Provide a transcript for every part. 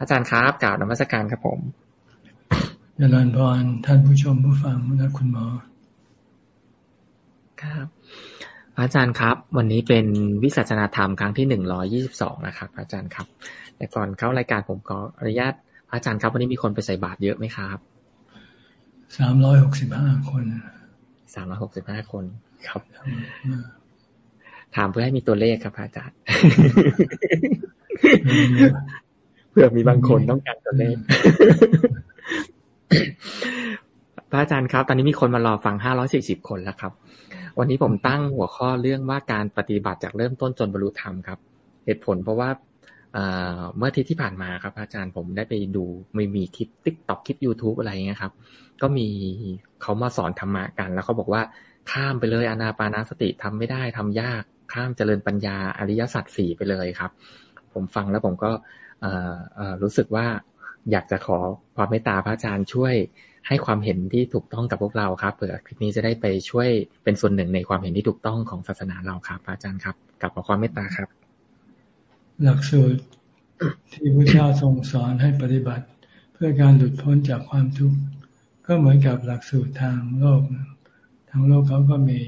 อาจารย์ครับกล่าวนมัสการครับผมเจริญพรท่านผู้ชมผู้ฟังและคุณหมอ ครับ อาจารย์ครับ วันนี้เป็นวิสัชนาธรรมครั้งที่หนึ่งร้อยี่สิบสองนะครับ อาจารย์ครับ แต่ก่อนเข้ารายการผมขออนุญาตอาจารย์ครับ วันนี้มีคนไปใส่บาตรเยอะไหมครับสามร้อยหกสิบห้าคนสามร้อยหกสิบห้าคนครับ ถามเพื่อให้มีตัวเลขครับอาจารย์ เพื่อมีบางคนต้องการตัวเลขพระอาจารย์ครับ ตอนนี้มีคนมารอฟังห้าร้อยสี่สิบคนแล้วครับ วันนี้ผมตั้งหัวข้อเรื่องว่าการปฏิบัติจากเริ่มต้นจนบรรลุธรรมครับ เหตุผลเพราะว่าเมื่อที่ที่ผ่านมาครับ อาจารย์ผมได้ไปดูไม่มีคลิปติ๊กต็อกคลิป YouTube อะไรเงี้ยครับ ก็มีเขามาสอนธรรมะกัน แล้วเขาบอกว่าข้ามไปเลยอนาปานาสติทำไม่ได้ทำยากข้ามเจริญปัญญาอริยสัจสี่ไปเลยครับ ผมฟังแล้วผมก็ รู้สึกว่าอยากจะขอความเมตตาพระอาจารย์ช่วยให้ความเห็นที่ถูกต้องกับพวกเราครับเผื่อคลิปนี้จะได้ไปช่วยเป็นส่วนหนึ่งในความเห็นที่ถูกต้องของศาสนาเราครับพระอาจารย์ครับกลับขอความเมตตาครับ หลักสูตรที่พระเจ้าทรงสอนให้ปฏิบัติ เพื่อการหลุดพ้นจากความทุกข์ก็เหมือนกับหลักสูตรทางโลก ทางโลกเขาก็มี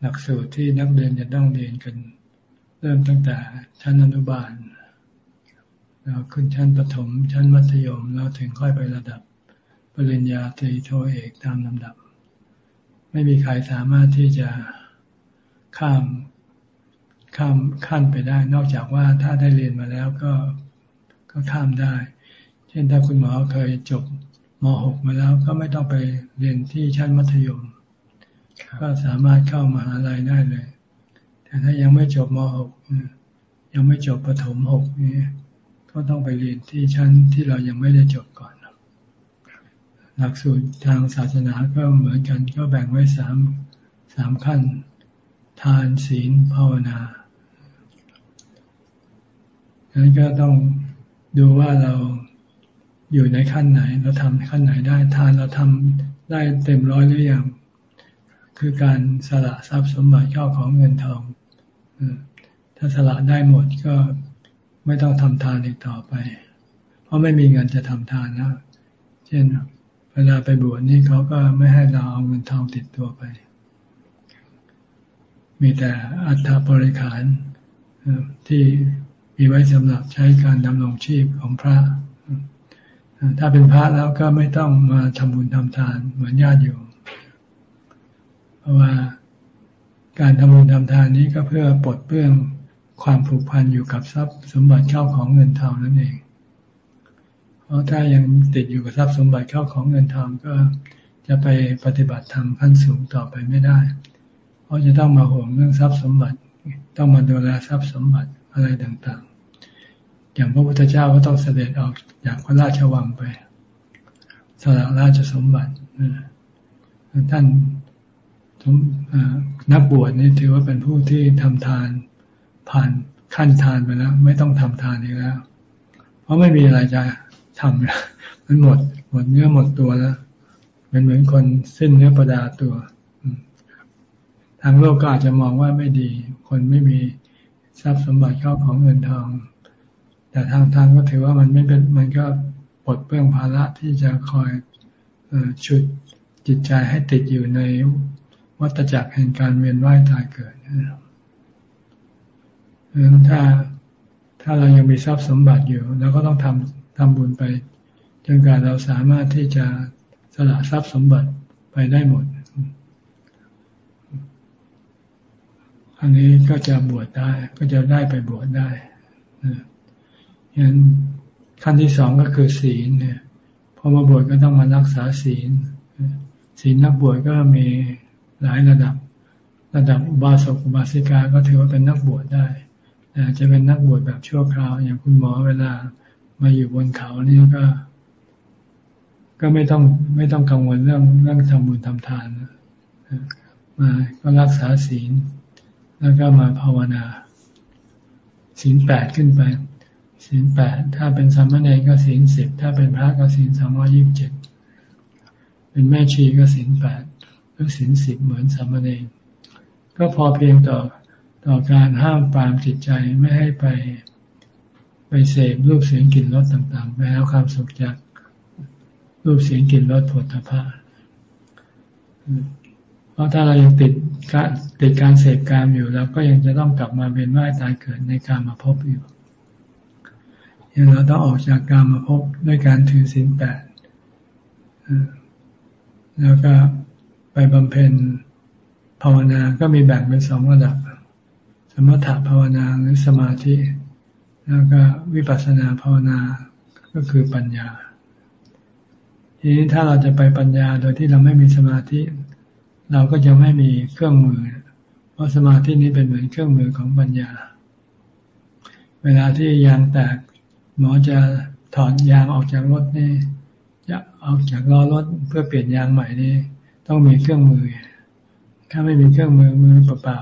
หลักสูตรที่นักเรียนจะต้องเรียนกัน เริ่มตั้งแต่ชั้นอนุบาล เราขึ้นชั้นประถมชั้นมัธยมเราถึงค่อยไประดับปริญญาตรีโทเอกตามลำดับ ไม่มีใครสามารถที่จะข้ามข้ามขั้นไปได้ นอกจากว่าถ้าได้เรียนมาแล้วก็ก็ข้ามได้ เช่นถ้าคุณหมอเคยจบม .6 มาแล้วก็ไม่ต้องไปเรียนที่ชั้นมัธยม ก็สามารถเข้ามาหาลัยได้เลย แต่ถ้ายังไม่จบม .6 ยังไม่จบประถม 6 นี่ ก็ต้องไปเรียนที่ชั้นที่เรายังไม่ได้จบก่อน หลักสูตรทางศาสนาก็เหมือนกันก็แบ่งไว้สามสามขั้น ทานศีลภาวนาดังนั้นก็ต้องดูว่าเราอยู่ในขั้นไหน เราทำขั้นไหนได้ ทานเราทำได้เต็มร้อยหรือยังคือการสละทรัพย์สมบัติเข้าของเงินทองถ้าสละได้หมดก็ ไม่ต้องทำทานอีกต่อไป เพราะไม่มีเงินจะทำทานแล้วเช่นเวลาไปบวชนี่เขาก็ไม่ให้เราเอาเงินทองติดตัวไป มีแต่อัฐบริขารที่มีไว้สำหรับใช้การดำรงชีพของพระ ถ้าเป็นพระแล้วก็ไม่ต้องมาทำบุญทำทานเหมือนญาติโยมเพราะว่าการทำบุญทำทานนี้ก็เพื่อปลดเปลื้อง ความผูกพันอยู่กับทรัพย์สมบัติเข้าของเงินทองนั่นเอง เพราะถ้ายังติดอยู่กับทรัพย์สมบัติเข้าของเงินทองก็จะไปปฏิบัติธรรมขั้นสูงต่อไปไม่ได้ เพราะจะต้องมาห่วงเรื่องทรัพย์สมบัติ ต้องมาดูแลทรัพย์สมบัติอะไรต่างๆ อย่างพระพุทธเจ้าก็ต้องเสด็จออกจากพระราชวังไปสละราชสมบัติท่านนักบวชนี่ถือว่าเป็นผู้ที่ทำทาน ผ่านขั้นทานไปแล้ว ไม่ต้องทำทานอีกแล้ว เพราะไม่มีอะไรจะทำแล้วมันหมด หมดเนื้อหมดตัวแล้วเป็นเหมือนคนสิ้นเนื้อประดาตัวทางโลกก็อาจจะมองว่าไม่ดี คนไม่มีทรัพย์สมบัติเข้าของเงินทอง แต่ทางทางก็ถือว่ามันไม่เป็นมันก็ปลดเปลื้องภาระที่จะคอยชุดจิตใจให้ติดอยู่ในวัฏจักรแห่งการเวียนว่ายตายเกิดนะครับ ถ้าถ้าเรายังมีทรัพย์สมบัติอยู่เราก็ต้องทำทำบุญไป จนกว่าเราสามารถที่จะสละทรัพย์สมบัติไปได้หมด อันนี้ก็จะบวชได้ ก็จะได้ไปบวชได้ยันขั้นที่สองก็คือศีลเนี่ยพอมาบวชก็ต้องมารักษาศีล ศีลนักบวชก็มีหลายระดับ ระดับอุบาสกอุบาสิกาก็ถือว่าเป็นนักบวชได้ จะเป็นนักบวชแบบชั่วคราว อย่างคุณหมอเวลามาอยู่บนเขานี่ก็ ก็ไม่ต้องไม่ต้องกังวลเรื่องเรื่องทำบุญทำทานมาก็รักษาศีล แล้วก็มาภาวนาศีลแปดขึ้นไปศีลแปดถ้าเป็นสามเณรก็ศีลสิบถ้าเป็นพระก็ศีลสามร้อยี่สิบเจ็ดเป็นแม่ชีก็ศีลแปดก็ศีลสิบเหมือนสามเณรก็พอเพียงต่อ ต่อการห้ามปรามจิตใจไม่ให้ไปไปเสพรูปเสียงกลิ่นรสต่างๆไปหาความสุขจากรูปเสียงกลิ่นรสผลพระเพราะถ้าเรายังติดการติดการเสพกามอยู่เราก็ยังจะต้องกลับมาเวียนว่ายตายเกิดในการมาพบอยู่ยังเราต้องออกจากการมาพบด้วยการถือศีลแปดแล้วก็ไปบำเพ็ญภาวนาก็มีแบ่งเป็นสองระดับ มถะภาวนาหรือสมาธิ แล้วก็วิปัสสนาภาวนาก็คือปัญญา ทีนี้ถ้าเราจะไปปัญญาโดยที่เราไม่มีสมาธิ เราก็จะไม่มีเครื่องมือ เพราะสมาธินี้เป็นเหมือนเครื่องมือของปัญญา เวลาที่ยางแตกหมอจะถอดยางออกจากรถนี่จะออกจากล้อรถเพื่อเปลี่ยนยางใหม่นี่ต้องมีเครื่องมือ ถ้าไม่มีเครื่องมือมือเปล่า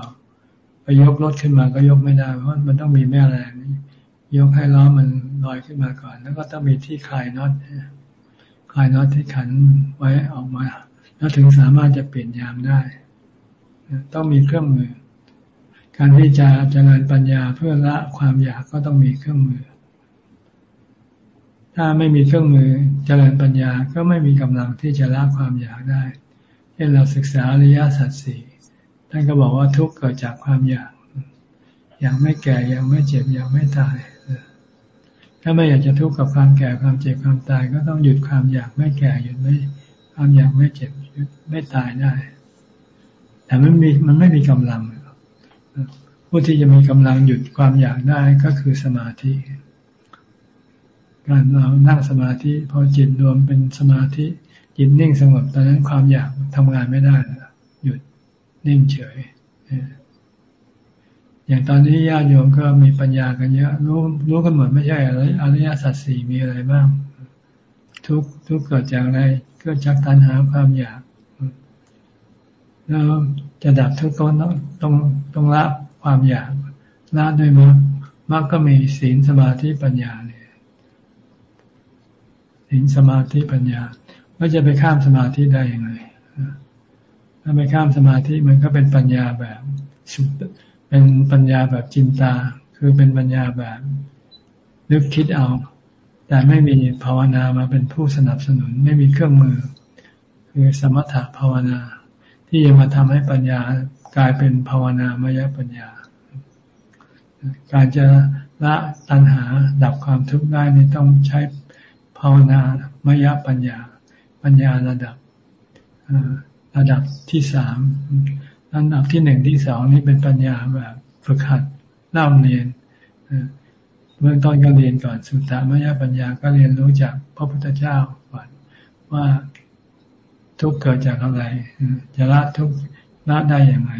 ไปยกรถขึ้นมาก็ยกไม่ได้ เพราะมันต้องมีแม่แรงยกให้ล้อมันลอยขึ้นมาก่อน แล้วก็ต้องมีที่คลายน็อตคลายน็อตที่ขันไว้ออกมา แล้วถึงสามารถจะเปลี่ยนยางได้ ต้องมีเครื่องมือ การที่จะเจริญปัญญาเพื่อละความอยากก็ต้องมีเครื่องมือ ถ้าไม่มีเครื่องมือเจริญปัญญาก็ไม่มีกำลังที่จะละความอยากได้เช่นเราศึกษาอริยสัจสี่ ท่านก็บอกว่าทุกข์เกิดจากความอยาก อยากไม่แก่อยากไม่เจ็บอยากไม่ตาย ถ้าไม่อยากจะทุกข์กับความแก่ความเจ็บความตาย ก็ต้องหยุดความอยากไม่แก่หยุดไม่ความอยากไม่เจ็บหยุดไม่ตายได้ แต่มันมีมันไม่มีกำลังผู้ที่จะมีกำลังหยุดความอยากได้ก็คือสมาธิ การเรานั่งสมาธิพอจิตรวมเป็นสมาธิจิตนิ่งสงบตอนนั้นความอยากทำงานไม่ได้ นิ่งเฉยอย่างตอนนี้ญาติโยมก็มีปัญญากันเยอะรู้รู้กันหมดไม่ใช่อะไรอริยสัจสี่มีอะไรบ้าง ทุกทุกเกิดจากอะไรเกิดจากตัณหาความอยากแล้วจะดับทุกข์ต้องต้องต้องละความอยากละด้วยมรรคมรรคก็มีศีลสมาธิปัญญาศีลสมาธิปัญญาว่จะไปข้ามสมาธิได้อยังไง ถ้าไปข้ามสมาธิมันก็เป็นปัญญาแบบสุดเป็นปัญญาแบบจินตา คือเป็นปัญญาแบบนึกคิดเอา แต่ไม่มีภาวนามาเป็นผู้สนับสนุน ไม่มีเครื่องมือ คือสมถะภาวนา ที่จะมาทำให้ปัญญากลายเป็นภาวนามยปัญญา การจะละตัณหาดับความทุกข์ได้นี่ต้องใช้ภาวนามยปัญญา ปัญญาระดับ ระดับที่สามระดับที่หนึ่งที่สองนี่เป็นปัญญาแบบฝึกหัดเล่าเรียนเบื้องต้นก็เรียนก่อนสุตตามยปัญญาก็เรียนรู้จากพระพุทธเจ้าก่อนว่าทุกเกิดจากอะไรจะละทุกละได้อย่างไร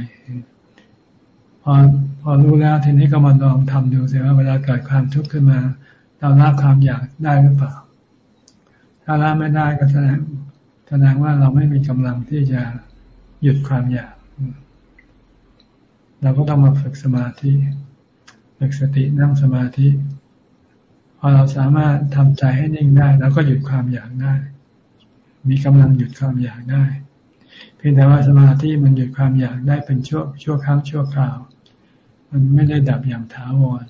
พอพอรู้แล้วทีนี้ก็มาลองทำดูสิว่าเวลาเกิดความทุกข์ขึ้นมา เราละความอยากได้หรือเปล่า ถ้าละไม่ได้ก็แสดง แสดงว่าเราไม่มีกำลังที่จะหยุดความอยาก เราก็ต้องมาฝึกสมาธิ ฝึกสตินั่งสมาธิ พอเราสามารถทำใจให้นิ่งได้เราก็หยุดความอยากได้ มีกำลังหยุดความอยากได้ เพียงแต่ว่าสมาธิมันหยุดความอยากได้เป็นชั่วชั่วครั้งชั่วคราว มันไม่ได้ดับอย่างถาวร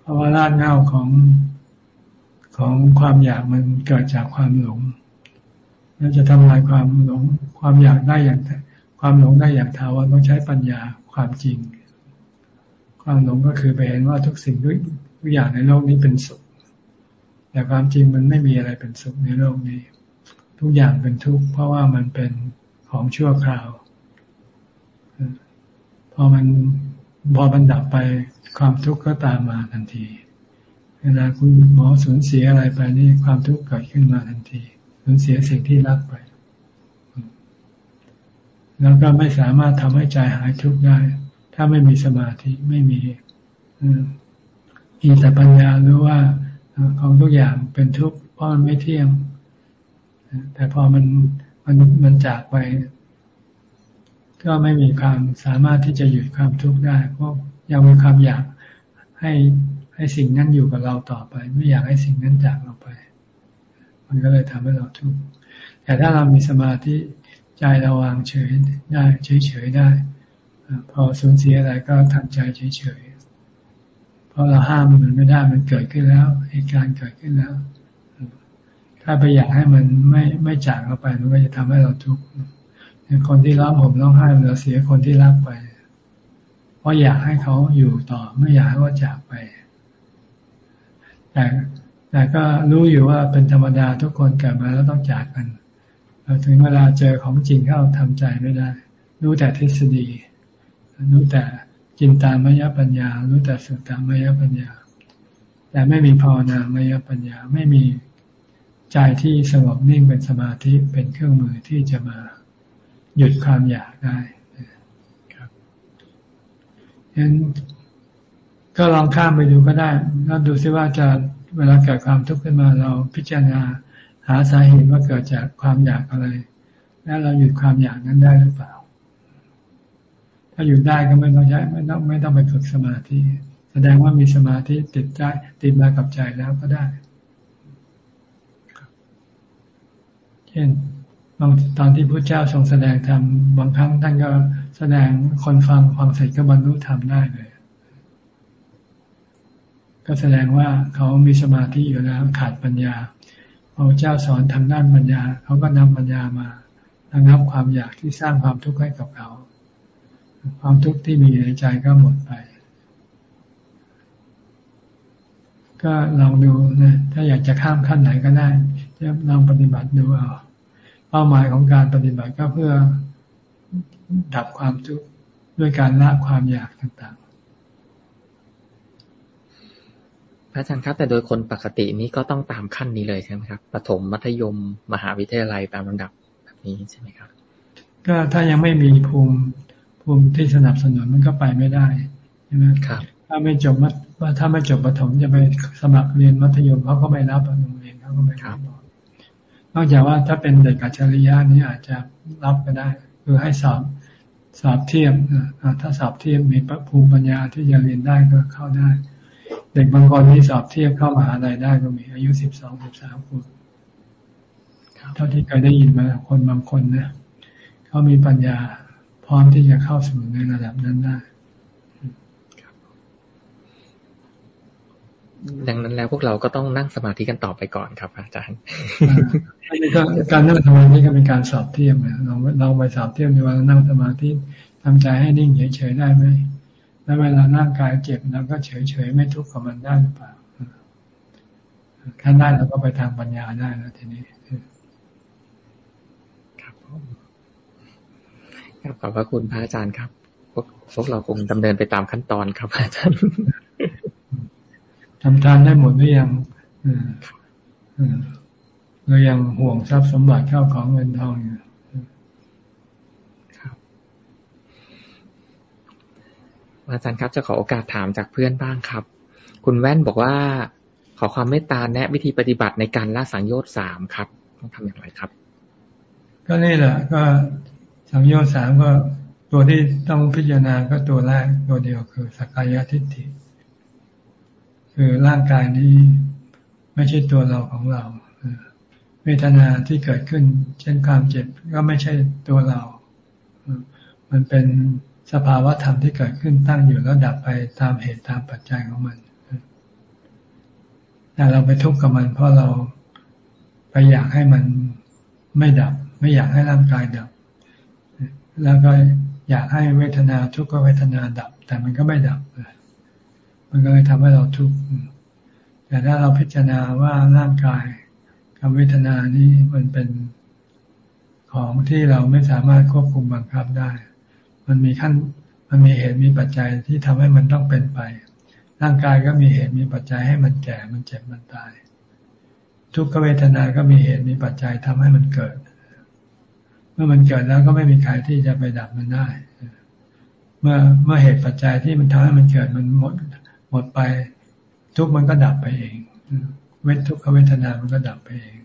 เพราะว่ารากเหง้าของของความอยากมันเกิดจากความหลง นั่นจะทำลายความหลงความอยากได้อย่างความหลงได้อย่างถาวรต้องใช้ปัญญาความจริง ความหลงก็คือไปเห็นว่าทุกสิ่งทุกอย่างในโลกนี้เป็นสุข แต่ความจริงมันไม่มีอะไรเป็นสุขในโลกนี้ ทุกอย่างเป็นทุกข์เพราะว่ามันเป็นของชั่วคราว พอมันพอมันดับไปความทุกข์ก็ตามมาทันที เวลาคุณหมอสูญเสียอะไรไปนี่ความทุกข์เกิดขึ้นมาทันที สูญเสียสิ่งที่รักไป แล้วก็ไม่สามารถทำให้ใจหายทุกข์ได้ ถ้าไม่มีสมาธิไม่มีมีแต่ปัญญารู้ว่าของทุกอย่างเป็นทุกข์เพราะมันไม่เที่ยง แต่พอมันมันมันจากไป ก็ไม่มีความสามารถที่จะหยุดความทุกข์ได้ เพราะยังมีความอยากให้ให้สิ่งนั้นอยู่กับเราต่อไป ไม่อยากให้สิ่งนั้นจากเราไป มันก็เลยทำให้เราทุกข์แต่ถ้าเรามีสมาธิใจเราวางเฉยได้เฉยเฉยได้ พอสูญเสียอะไรก็ทำใจเฉยเฉยพราะเราห้ามมันไม่ได้มันเกิดขึ้นแล้วเหตุการณ์เกิดขึ้นแล้ว ถ้าไปอยากให้มันไม่ไม่จากเราไปมันก็จะทำให้เราทุกข์คนที่ร้องผมร้องไห้เราเสียคนที่รักไป เพราะอยากให้เขาอยู่ต่อไม่อยากให้ว่าจากไป แต่ แต่ก็รู้อยู่ว่าเป็นธรรมดาทุกคนเกิดมาแล้วต้องจากกันถึงเวลาเจอของจริงเข้าทำใจไม่ได้ รู้แต่ทฤษฎี รู้แต่จินตามยปัญญา รู้แต่สุตตามยปัญญา แต่ไม่มีภาวนามยปัญญา ไม่มีใจที่สงบนิ่งเป็นสมาธิเป็นเครื่องมือที่จะมาหยุดความอยากได้ครับฉะนั้นก็ลองข้ามไปดูก็ได้แล้วดูซิว่าจะ เวลาเกิดความทุกข์ขึ้นมาเราพิจารณาหาสาเหตุว่าเกิดจากความอยากอะไร แล้วเราหยุดความอยากนั้นได้หรือเปล่า ถ้าหยุดได้ก็ไม่ต้องใช้ไม่ต้องไม่ต้องไปฝึกสมาธิ แสดงว่ามีสมาธิติดใจติดมากับใจแล้วก็ได้ เช่นบางตอนที่พระเจ้าทรงแสดงธรรมบางครั้งท่านก็แสดงคนฟังฟังเสร็จก็บรรลุธรรมได้เลย ก็แสดงว่าเขามีสมาธิอยู่แล้วขาดปัญญาพระเจ้าสอนทางด้านปัญญา เขาก็นำปัญญามาระงับความอยากที่สร้างความทุกข์ให้กับเขา ความทุกข์ที่มีในใจก็หมดไป ก็ลองดูนะถ้าอยากจะข้ามขั้นไหนก็ได้จะลองปฏิบัติดูเอาเป้าหมายของการปฏิบัติก็เพื่อดับความทุกข์ด้วยการละความอยากต่างพระ อาจารย์ครับ แต่โดยคนปกตินี้ก็ต้องตามขั้นนี้เลยใช่ไหมครับประถมมัธยม มหาวิทยาลัยตามลำดับแบบนี้ใช่ไหมครับ ก็ถ้ายังไม่มีภูมิภูมิที่สนับสนุนมันก็ไปไม่ได้ใช่ไหมครับ ถ้าไม่จบว่าถ้าไม่จบประถมจะไปสมัครเรียนมัธยมเขาก็ไม่รับโรงเรียนเขาก็ไม่รับนอกจากว่าถ้าเป็นเด็กอัจฉริยะนี้อาจจะรับก็ได้ คือให้สอบสอบเทียบถ้าสอบเทียบมีภูมิปัญญาที่จะเรียนได้ก็เข้าได้ เด็กบางคนที่สอบเทียบเข้ามหาลัยได้ก็มี อายุสิบสองสิบสามขวบเท่าที่เคยได้ยินมาคนบางคนนะเขามีปัญญาพร้อมที่จะเข้าสู่ในระดับนั้นได้ดังนั้นแล้วพวกเราก็ต้องนั่งสมาธิกันต่อไปก่อนครับ อาจารย์การนั่งสมาธิก็เป็นการสอบเทียบเราเราไปสอบเทียบในวันนั่งสมาธิทำใจให้นิ่งเฉยๆได้ไหม แล้วเวลาร่างกายเจ็บเราก็เฉยๆไม่ทุกข์กับมันได้หรือเปล่าขั้นได้เราก็ไปทางปัญญาได้แล้วทีนี้ครับครับขอบพระคุณพระอาจารย์ครับ พวกพวกเราคงดำเนินไปตามขั้นตอนครับอาจารย์ทำทานได้หมดหรือยังเรายังห่วงทรัพย์สมบัติเข้าของเงินทองอยู่ อาจารย์ครับจะขอโอกาสถามจากเพื่อนบ้างครับ คุณแว่นบอกว่า ขอความเมตตาแนะวิธีปฏิบัติในการละสังโยชน์สามครับต้องทำอย่างไรครับ ก็นี่แหละก็สังโยชน์สามก็ตัวที่ต้องพิจารณาก็ตัวแรกตัวเดียวคือสักกายทิฏฐิ คือร่างกายนี้ไม่ใช่ตัวเราของเราเวทนาที่เกิดขึ้น เช่นความเจ็บก็ไม่ใช่ตัวเรา มันเป็น สภาวะธรรมที่เกิดขึ้นตั้งอยู่แล้วดับไปตามเหตุตามปัจจัยของมันแต่เราไปทุกข์กับมัน เพราะเราไปอยากให้มันไม่ดับ ไม่อยากให้ร่างกายดับ แล้วก็อยากให้เวทนาทุกขเวทนาดับ แต่มันก็ไม่ดับ มันก็เลยทำให้เราทุกข์แต่ถ้าเราพิจารณาว่าร่างกายกับเวทนานี้มันเป็นของที่เราไม่สามารถควบคุมบังคับได้ มันมีขั้น มันมีเหตุมีปัจจัยที่ทำให้มันต้องเป็นไป ร่างกายก็มีเหตุมีปัจจัยให้มันแก่ มันเจ็บ มันตาย ทุกขเวทนา ก็มีเหตุมีปัจจัยทำให้มันเกิด เมื่อมันเกิดแล้วก็ไม่มีใครที่จะไปดับมันได้ เมื่อเมื่อเหตุปัจจัยที่มันทำให้มันเกิดมันหมดหมดไป ทุกมันก็ดับไปเอง เวททุกขเวทนา มันก็ดับไปเอง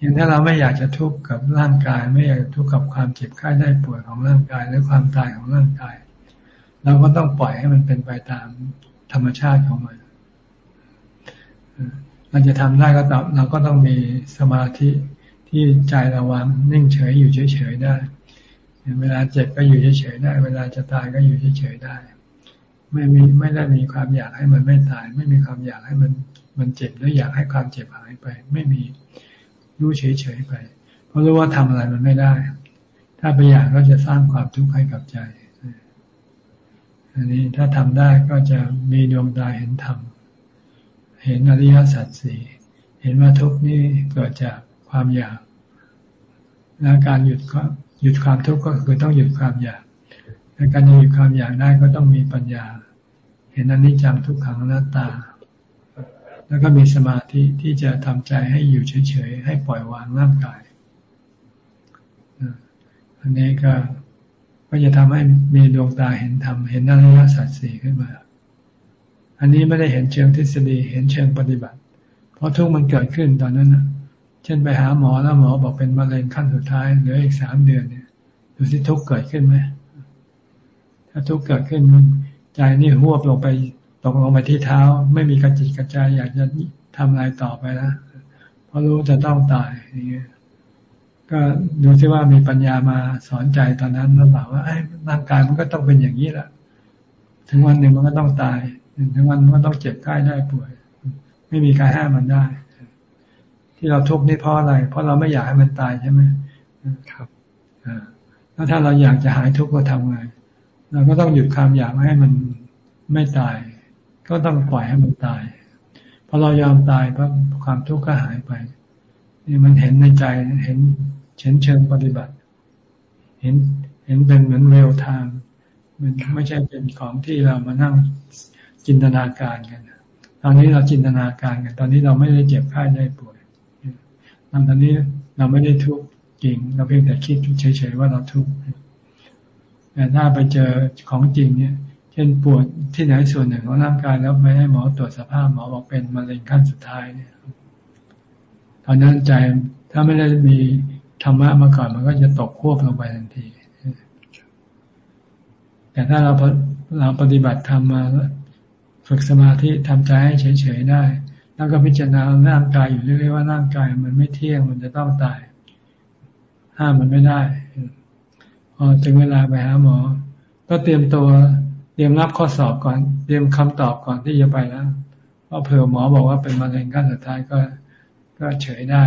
อย่างถ้าเราไม่อยากจะทุกข์กับร่างกาย ไม่อยากทุกข์กับความเจ็บไข้ได้ป่วยของร่างกาย หรือความตายของร่างกาย เราก็ต้องปล่อยให้มันเป็นไปตามธรรมชาติของมันเราจะทำได้ก็ต้อเราก็ต้องมีสมาธิที่ใจระวังนิ่งเฉยอยู่เฉยๆได้เวลาเจ็บก็อยู่เฉยๆได้ เวลาจะตายก็อยู่เฉยๆได้ ไม่มีไม่ได้มีความอยากให้มันไม่ตาย ไม่มีความอยากให้มันมันเจ็บหรืออยากให้ความเจ็บหายไป ไม่มี รู้เฉยๆไป เพราะรู้ว่าทำอะไรมันไม่ได้ ถ้าไปอยากก็จะสร้างความทุกข์ให้กับใจ อันนี้ถ้าทำได้ก็จะมีดวงตาเห็นธรรม เห็นอริยสัจสี่เห็นว่าทุกข์นี้เกิดจากความอยาก และการหยุดก็หยุดความทุกข์ก็คือต้องหยุดความอยากในการจะหยุดความอยากได้ก็ต้องมีปัญญา เห็นอนิจจังทุกขังอนัตตา แล้วก็มีสมาธิที่จะทำใจให้อยู่เฉยๆ ให้ปล่อยวางร่างกาย อันนี้ก็ก็จะทำให้มีดวงตาเห็นธรรม เห็นอริยสัจสี่ขึ้นมา อันนี้ไม่ได้เห็นเชิงทฤษฎี เห็นเชิงปฏิบัติ เพราะทุกมันเกิดขึ้นตอนนั้นนะเช่นไปหาหมอแล้วหมอบอกเป็นมะเร็งขั้นสุดท้ายเหลืออีกสามเดือนเนี่ยดูสิทุกเกิดขึ้นไหมถ้าทุกเกิดขึ้นใจนี่หัวลงไป ตกลงไปที่เท้า ไม่มีกระจิตกระใจอยากจะทำอะไรต่อไปแล้วเพราะรู้จะต้องตายอย่างเงี้ยก็ดูที่ว่ามีปัญญามาสอนใจตอนนั้นแล้วบอกว่าร่างกายมันก็ต้องเป็นอย่างนี้แหละถึงวันหนึ่งมันก็ต้องตาย ถึงวันมันก็ต้องเจ็บไข้ได้ป่วย ไม่มีใครห้ามมันได้ ที่เราทุกข์นี่เพราะอะไร เพราะเราไม่อยากให้มันตายใช่ไหมครับอ่าแล้วถ้าเราอยากจะหายทุกข์ก็ทำไงเราก็ต้องหยุดความอยากให้มันไม่ตาย ก็ต้องปล่อยให้มันตายพอเรายอมตายปั๊บความทุกข์ก็หายไป นี่มันเห็นในใจเห็นเชิงเชิงปฏิบัติ เห็นเห็นเป็นเหมือนเรลทม์มันไม่ใช่เป็นของที่เรามานั่งจินตนาการกันตอนนี้เราจินตนาการกัน ตอนนี้เราไม่ได้เจ็บไข้ได้ป่วยตอนนี้เราไม่ได้ทุกข์จริง เราเพียงแต่คิดเฉยๆว่าเราทุกข์แต่ถ้าไปเจอของจริงเนี่ย ช่นปวดที่ไหนส่วนหนึ่งของร่างกายแล้วไปให้หมอตรวจสภาพหมอบอกเป็นมะเร็งขั้นสุดท้ายเนี่ยตอนนั้นใจถ้าไม่ได้มีธรรมะมาก่อนมันก็จะตกควบลงไปทันที แต่ถ้าเราเราปฏิบัติธรรมมาฝึกสมาธิทำใจให้เฉยๆได้ แล้วก็พิจารณาร่างกายอยู่เรื่อยๆว่าร่างกายมันไม่เที่ยงมันจะต้องตาย ห้ามมันไม่ได้พอถึงเวลาไปหาหมอ ก็เตรียมตัว รียมรับข้อสอบก่อน เตรียมคำตอบก่อนที่จะไปแล้วเพราะเผื่อหมอบอกว่าเป็นมะเร็งขั้นสุดท้ายก็ก็เฉยได้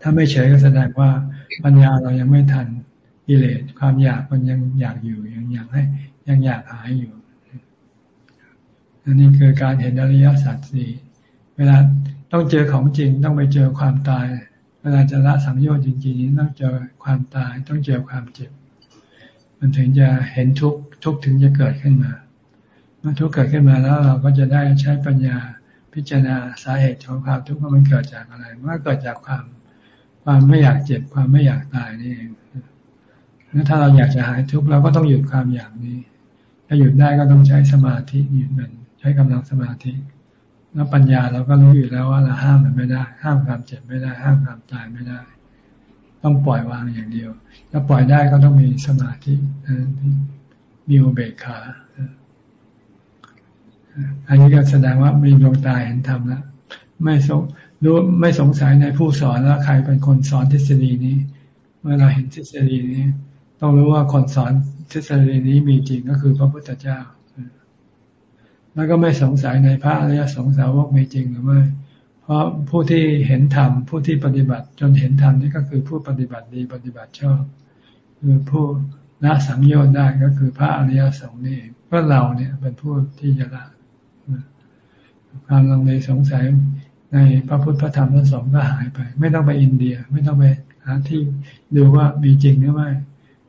ถ้าไม่เฉยก็แสดงว่าปัญญาเรายังไม่ทันกิเลสความอยากมันยังอยากอยู่ยังอยากให้ ยังอยากหายอยู่อันนี้คือการเห็นอริยสัจสี่เวลาต้องเจอของจริงต้องไปเจอความตาย เวลาจะละสังโยชน์จริงๆนี้ต้องเจอความตายต้องเจอความเจ็บ มันถึงจะเห็นทุกทุกถึงจะเกิดขึ้นมา เมื่อทุกเกิดขึ้นมาแล้วเราก็จะได้ใช้ปัญญาพิจารณาสาเหตุของความทุกข์ว่ามันเกิดจากอะไรว่าเกิดจากความความไม่อยากเจ็บความไม่อยากตายนี่เองแล้วถ้าเราอยากจะหายทุกข์เราก็ต้องหยุดความอยากนี้ ถ้าหยุดได้ก็ต้องใช้สมาธิหยุดมันใช้กำลังสมาธิ แล้วปัญญาเราก็รู้อยู่แล้วว่าเราห้ามมันไม่ได้ ห้ามความเจ็บไม่ได้ ห้ามความตายไม่ได้ ต้องปล่อยวางอย่างเดียว ถ้าปล่อยได้ก็ต้องมีสมาธิมีอุเบกขาอันนี้ก็แสดงว่ามีดวงตาเห็นธรรมแล้วไม่สงรู้ไม่สงสัยในผู้สอนแล้วใครเป็นคนสอนทฤษฎีนี้ เมื่อเราเห็นทฤษฎีนี้ ต้องรู้ว่าคนสอนทฤษฎีนี้มีจริงก็คือพระพุทธเจ้า แล้วก็ไม่สงสัยในพระอริยสงสาวกมีจริงหรือไม่ ราะผู้ที่เห็นธรรมผู้ที่ปฏิบัติจนเห็นธรรมนี่ก็คือผู้ปฏิบัติดีปฏิบัติชอบคือผู้ละสังโยชน์ได้ก็คือพระอริยสงฆ์นี่ก็เราเนี่ยเป็นผู้ที่จะละความลังเลสงสัยในพระพุทธพระธรรมพระสงฆ์ก็หายไป ไม่ต้องไปอินเดีย ไม่ต้องไปหาที่ดูว่ามีจริงหรือไม่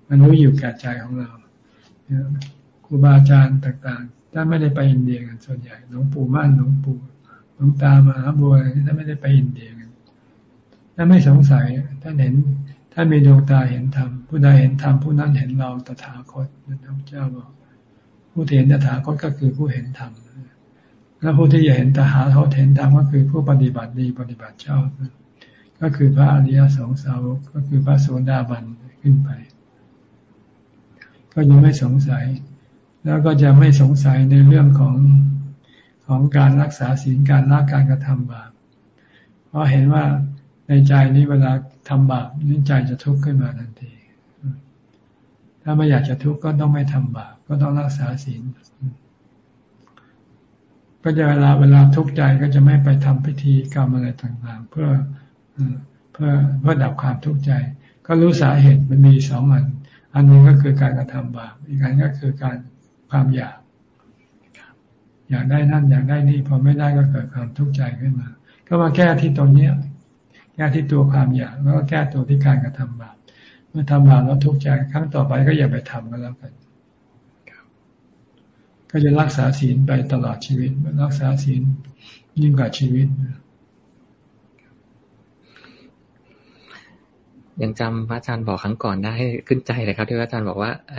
มันรู้อยู่แก่ใจของเราครูบาอาจารย์ต่างท่านไม่ได้ไปอินเดียกันส่วนใหญ่หลวงปู่มั่นหลวงปู่ ลวงตามหาบัวท่านไม่ได้ไปอินเดียกันท่านไม่สงสัยท่านเห็นท่านมีดวงตาเห็นธรรมผู้ใดเห็นธรรมผู้นั้นเห็นเราตถาคตพระเจ้าบอกผู้เห็นตถาคตก็คือผู้เห็นธรรมและผู้ที่จะเห็นตถาคตเห็นธรรมก็คือผู้ปฏิบัติดีปฏิบัติชอบก็คือพระอริยสงสาวกก็คือพระโสดาบันขึ้นไป ก็ยังไม่สงสัย แล้วก็จะไม่สงสัยในเรื่องของ ของการรักษาศีลการละการกระทำบาป เพราะเห็นว่าในใจนี้เวลาทำบาปนี่ใจจะทุกข์ขึ้นมาทันที ถ้าไม่อยากจะทุกข์ก็ต้องไม่ทำบาปก็ต้องรักษาศีล ก็จะเวลาเวลาทุกข์ใจก็จะไม่ไปทำพิธีกรรมอะไรต่างๆ เพื่อเพื่อเพื่อดับความทุกข์ใจ ก็รู้สาเหตุมันมีสองอัน อันนึงก็คือการกระทำบาป อีกอันก็คือการความอยาก อยากได้นั่นอยากได้นี่พอไม่ได้ก็เกิดความทุกข์ใจขึ้นมา ก็มาแก้ที่ตรงเนี้ยแก้ที่ตัวความอยากแล้วก็แก้ตัวที่การกระทำบาปเมื่อทำบาปแล้วทุกข์ใจครั้งต่อไปก็อย่าไปทำก็แล้วกันก็จะรักษาศีลไปตลอดชีวิตรักษาศีลยิ่งกว่าชีวิตยังจำพระอาจารย์บอกครั้งก่อนได้ขึ้นใจเลยครับ ที่พระอาจารย์บอกว่าอ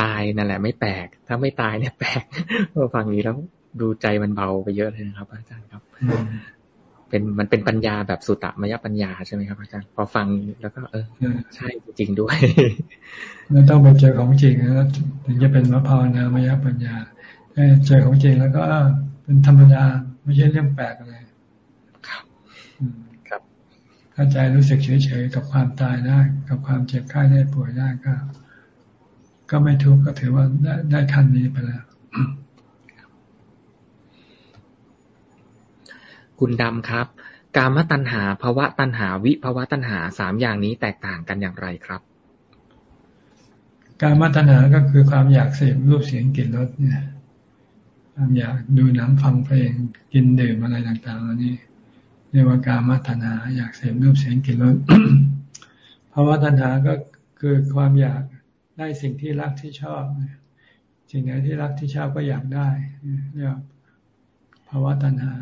ตายนั่นแหละไม่แปลก ถ้าไม่ตายเนี่ยแปลกพอฟังนี้แล้วดูใจมันเบาไปเยอะเลยนะครับ อาจารย์ครับ เป็นมันเป็นปัญญาแบบสุตตมยปัญญาใช่ไหมครับอาจารย์ พอฟังแล้วก็ เออ ใช่จริงด้วยมันต้องไปเจอของจริงแล้วถึงจะเป็นมะพร้าวนามยปัญญาเจอของจริงแล้วก็เป็นธรรมดาไม่ใช่เรื่องแปลกอะไรครับครับถ้าใจรู้สึกเฉยๆกับความตายได้ กับความเจ็บไข้ได้ป่วยได้ก็ ก็ไม่ทุกข์ก็ถือว่าได้ได้ขั้นนี้ไปแล้ว คุณดำครับ กามตัณหาภาวะตัณหาวิภาวะตัณหาสามอย่างนี้แตกต่างกันอย่างไรครับ กามตัณหาก็คือความอยากเสพรูปเสียงกลิ่นรสเนี่ยความอยากดูหนังฟังเพลงกินดื่มอะไรต่างๆเหล่านี้เรียกว่ากามตัณหาอยากเสพรูปเสียงกลิ่นรสภาวะตัณหาก็คือความอยาก ได้สิ่งที่รักที่ชอบสิ่งไหนที่รักที่ชอบก็อยากได้เรียกภาวะตัณหา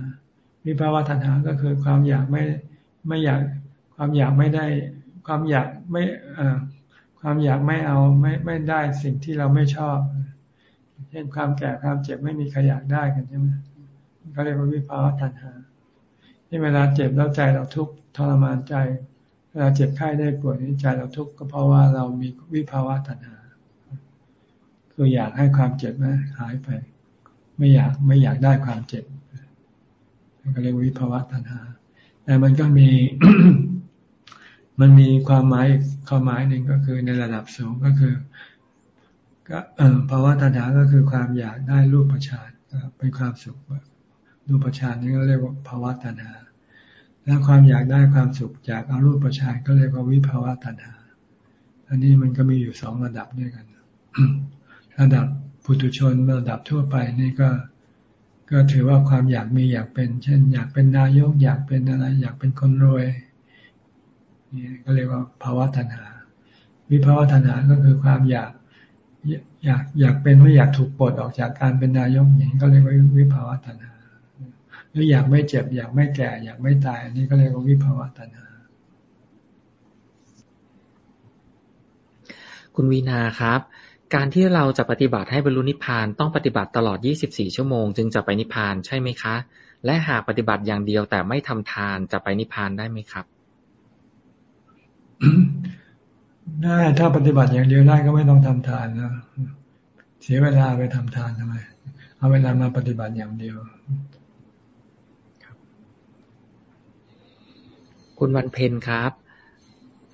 วิภาวะตัณหาก็คือความอยากไม่ไม่อยากความอยากไม่ได้ ความอยากไม่อความอยากไม่เอาไม่ไม่ได้สิ่งที่เราไม่ชอบเช่นความแก่ความเจ็บไม่มีใครอยากได้กันใช่ไหมก็เรียกว่าวิภาวะตัณหาที่เวลาเจ็บแล้วใจเราทุกข์ทรมานใจ เวลาเจ็บไข้ได้ป่วยนี้ใจเราทุกข์ก็เพราะว่าเรามีวิภาวะตัณหา คืออยากให้ความเจ็บนะหายไป ไม่อยากไม่อยากได้ความเจ็บก็เรียกวิภาวะตัณหา แต่มันก็มี มันมีความหมายความหมายหนึ่งก็คือในระดับสูงก็คือ ก็ภาวะตัณหาก็คือความอยากได้รูปประชานเป็นความสุขรูปประชานนี่ก็เรียกว่าภาวะตัณหา แล้วความอยากได้ความสุขจากอารูปประชานก็เรียกว่าวิภาวะตัณหา อันนี้มันก็มีอยู่สองระดับด้วยกัน ระดับปุถุชนระดับทั่วไปนี่ก็ก็ถือว่าความอยากมีอยากเป็น เช่น อยากเป็นนายกอยากเป็นอะไร อยากเป็นคนรวยนี่ก็เรียกว่าภาวะตัณหา วิภาวะตัณหาก็คือความอยากอยากอยากเป็นไม่อยากถูกปลดออกจากการเป็นนายกอย่างนี้ก็เรียกว่าวิภาวะตัณหา รืออยากไม่เจ็บ อยากไม่แก่ อยากไม่ตาย อันนี้ก็เรียกว่าวิภาวะตัณหา คุณวีนาครับ การที่เราจะปฏิบัติให้บรรลุนิพพานต้องปฏิบัติตลอด 24 ชั่วโมง จึงจะไปนิพพานใช่ไหมคะ และหากปฏิบัติอย่างเดียวแต่ไม่ทำทานจะไปนิพพานได้ไหมครับได้ถ้าปฏิบัติอย่างเดียวได้ก็ไม่ต้องทำทานนะเสียเวลาไปทำทานทำไมเอาเวลามาปฏิบัติอย่างเดียว คุณวันเพ็ญครับ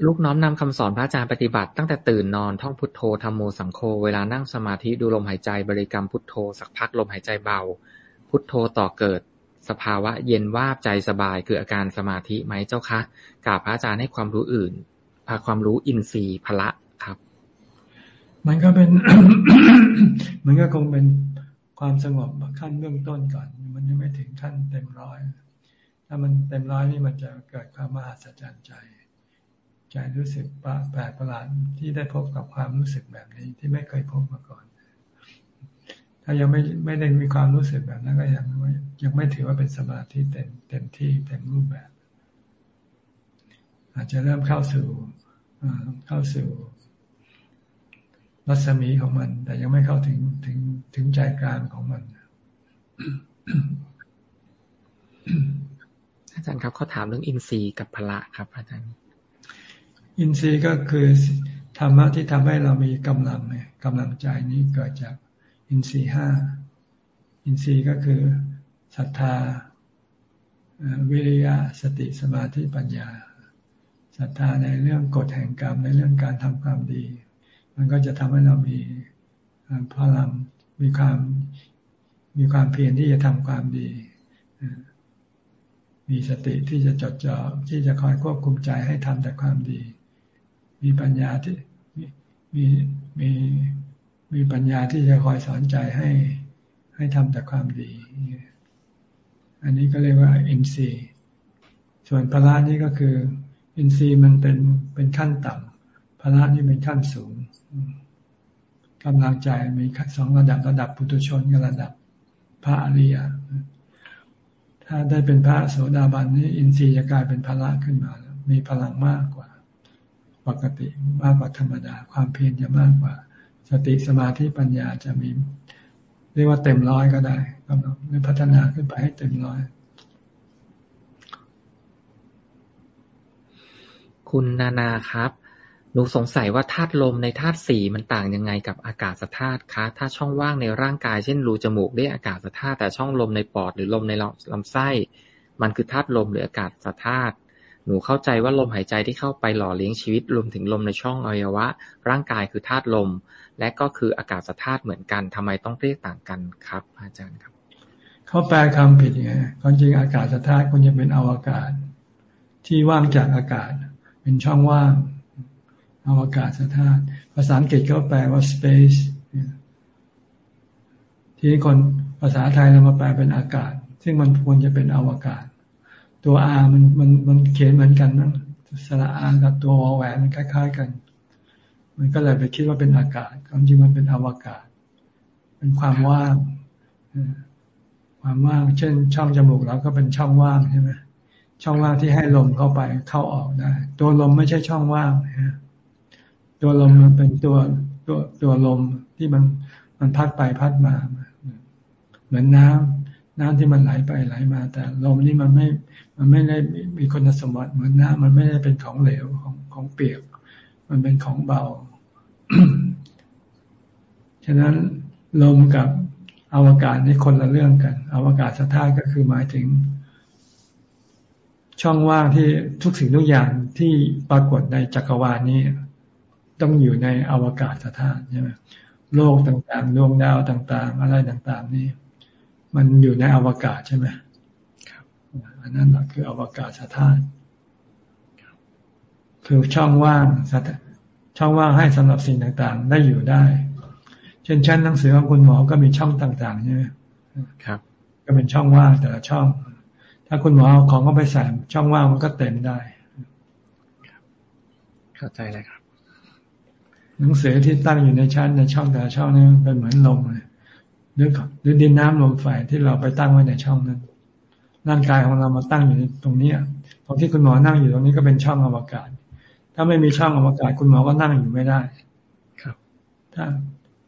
ลูกน้อมนำคำสอนพระอาจารย์ปฏิบัติ ตั้งแต่ตื่นนอนท่องพุทโธธรรมโมสังโฆเวลานั่งสมาธิดูลมหายใจบริกรรมพุทโธ สักพักลมหายใจเบา พุทโธต่อเกิด สภาวะเย็นว่าใจสบายคืออาการสมาธิไหมเจ้าคะกราบพระอาจารย์ให้ความรู้อื่นพาความรู้อินทรีย์พละครับ มันก็เป็น มันก็คงเป็นความสงบขั้นเบื้องต้นก่อน มันยังไม่ถึงขั้นเต็มร้อย ถ้ามันเต็มร้อยนี่มันจะเกิดความมหัศจรรย์ใจ ใจรู้สึกแปลกประหลาดที่ได้พบกับความรู้สึกแบบนี้ที่ไม่เคยพบมาก่อน ถ้ายังไม่ไม่ได้มีความรู้สึกแบบนั้นก็ยังไม่ยังไม่ถือว่าเป็นสมาธิเต็มเต็มที่เต็มรูปแบบ อาจจะเริ่มเข้าสู่เข้าสู่รัศมีของมัน แต่ยังไม่เข้าถึงถึงถึงใจกลางของมัน อาจารย์ครับเขาถามเรื่องอินทรีย์กับพละครับ อาจารย์ อินทรีย์ก็คือธรรมะที่ทำให้เรามีกำลังกำลังใจนี้เกิดจากอินทรีย์ห้าอินทรีย์ก็คือศรัทธาวิริยะสติสมาธิปัญญาศรัทธาในเรื่องกฎแห่งกรรมในเรื่องการทำความดี มันก็จะทำให้เรามีพลังมีความมีความเพียรที่จะทำความดี มีสติที่จะจดจ่อที่จะคอยควบคุมใจให้ทำแต่ความดี มีปัญญาที่มีมีมีปัญญาที่จะคอยสอนใจให้ให้ทำแต่ความดี อันนี้ก็เรียกว่าอินทรีย์ส่วนพละนี่ก็คือ อินทรีย์มันเป็นเป็นขั้นต่ำพละนี่เป็นขั้นสูงกำลังใจมีสองระดับระดับปุถุชนกับระดับพระอริย ถ้าได้เป็นพระโสดาบันนี้อินทรีย์จะกลายเป็นพละขึ้นมา มีพลังมากกว่า ปกติมากกว่าธรรมดา ความเพียรจะมากกว่า สติสมาธิปัญญาจะมี เรียกว่าเต็มร้อยก็ได้กำลังพัฒนาขึ้นไปให้เต็มร้อย คุณนานาครับ หนูสงสัยว่าธาตุลมในธาตุสี่มันต่างยังไงกับอากาศธาตุคะ ถ้าช่องว่างในร่างกายเช่นรูจมูกได้อากาศธาตุแต่ช่องลมในปอดหรือลมในลำไส้ มันคือธาตุลมหรืออากาศธาตุหนูเข้าใจว่าลมหายใจที่เข้าไปหล่อเลี้ยงชีวิตรวมถึงลมในช่องอวัยวะ ร่างกายคือธาตุลม และก็คืออากาศธาตุเหมือนกันทำไมต้องเรียกต่างกันครับ อาจารย์ครับ เขาแปลคำผิดไงความจริงอากาศธาตุควรจะเป็นอวกาศ ที่ว่างจากอากาศ เป็นช่องว่าง อวกาศธาตุภาษาอังกฤษก็แปลว่า space ที่คนภาษาไทยเรามาแปลเป็นอากาศ ซึ่งมันควรจะเป็นอวกาศ ตัว R มันมันมันเขียนเหมือนกันนะสระอากับตัววแหวนมันคล้าย ๆกัน มันก็เลยไปคิดว่าเป็นอากาศความจริงมันเป็นอวกาศ เป็นความว่างความว่าง เช่น ช่องจมูกเราก็เป็นช่องว่างใช่ไหมช่องว่างที่ให้ลมเข้าไปเข้าออกได้ ตัวลมไม่ใช่ช่องว่างนะ ตัวลมมันเป็นตัวตัวตัวลมที่มันมันพัดไปพัดมา เหมือนน้ำน้ำที่มันไหลไปไหลมา แต่ลมนี่มันไม่มันไม่ได้มีคุณสมบัติเหมือนน้ำมันไม่ได้เป็นของเหลวของของเปียก มันเป็นของเบา ฉะนั้นลมกับอวกาศนี่คนละเรื่องกัน อวกาศสถาก็คือหมายถึง ช่องว่างที่ทุกสิ่งทุกอย่างที่ปรากฏในจักรวาลนี้ ต้องอยู่ในอวกาศสถานใช่ไหมโลกต่างๆดวงดาวต่าง ๆ อะไรต่างๆ นี่ มันอยู่ในอวกาศใช่ไหมครับอันนั้นคืออวกาศสถานคือช่องว่างช่องว่างให้สำหรับสิ่งต่างๆ ได้อยู่ได้ เช่นชั้นหนังสือของคุณหมอก็มีช่องต่างๆใช่ไหมครับ ก็เป็นช่องว่างแต่ละช่อง ถ้าคุณหมอเอาของเข้าไปใส่ช่องว่างมันก็เต็มได้เข้าใจเลยครับ หนังสือที่ตั้งอยู่ในชั้นในช่องแต่ช่องนี้เป็นเหมือนลมเลยหรือหรือดินน้ำลมไฟที่เราไปตั้งไว้ในช่องนั้นร่างกายของเรามาตั้งอยู่ตรงเนี้ยตรงที่คุณหมอนั่งอยู่ตรงนี้ก็เป็นช่องอวกาศ ถ้าไม่มีช่องอวกาศ คุณหมอก็นั่งอยู่ไม่ได้ ครับ ถ้า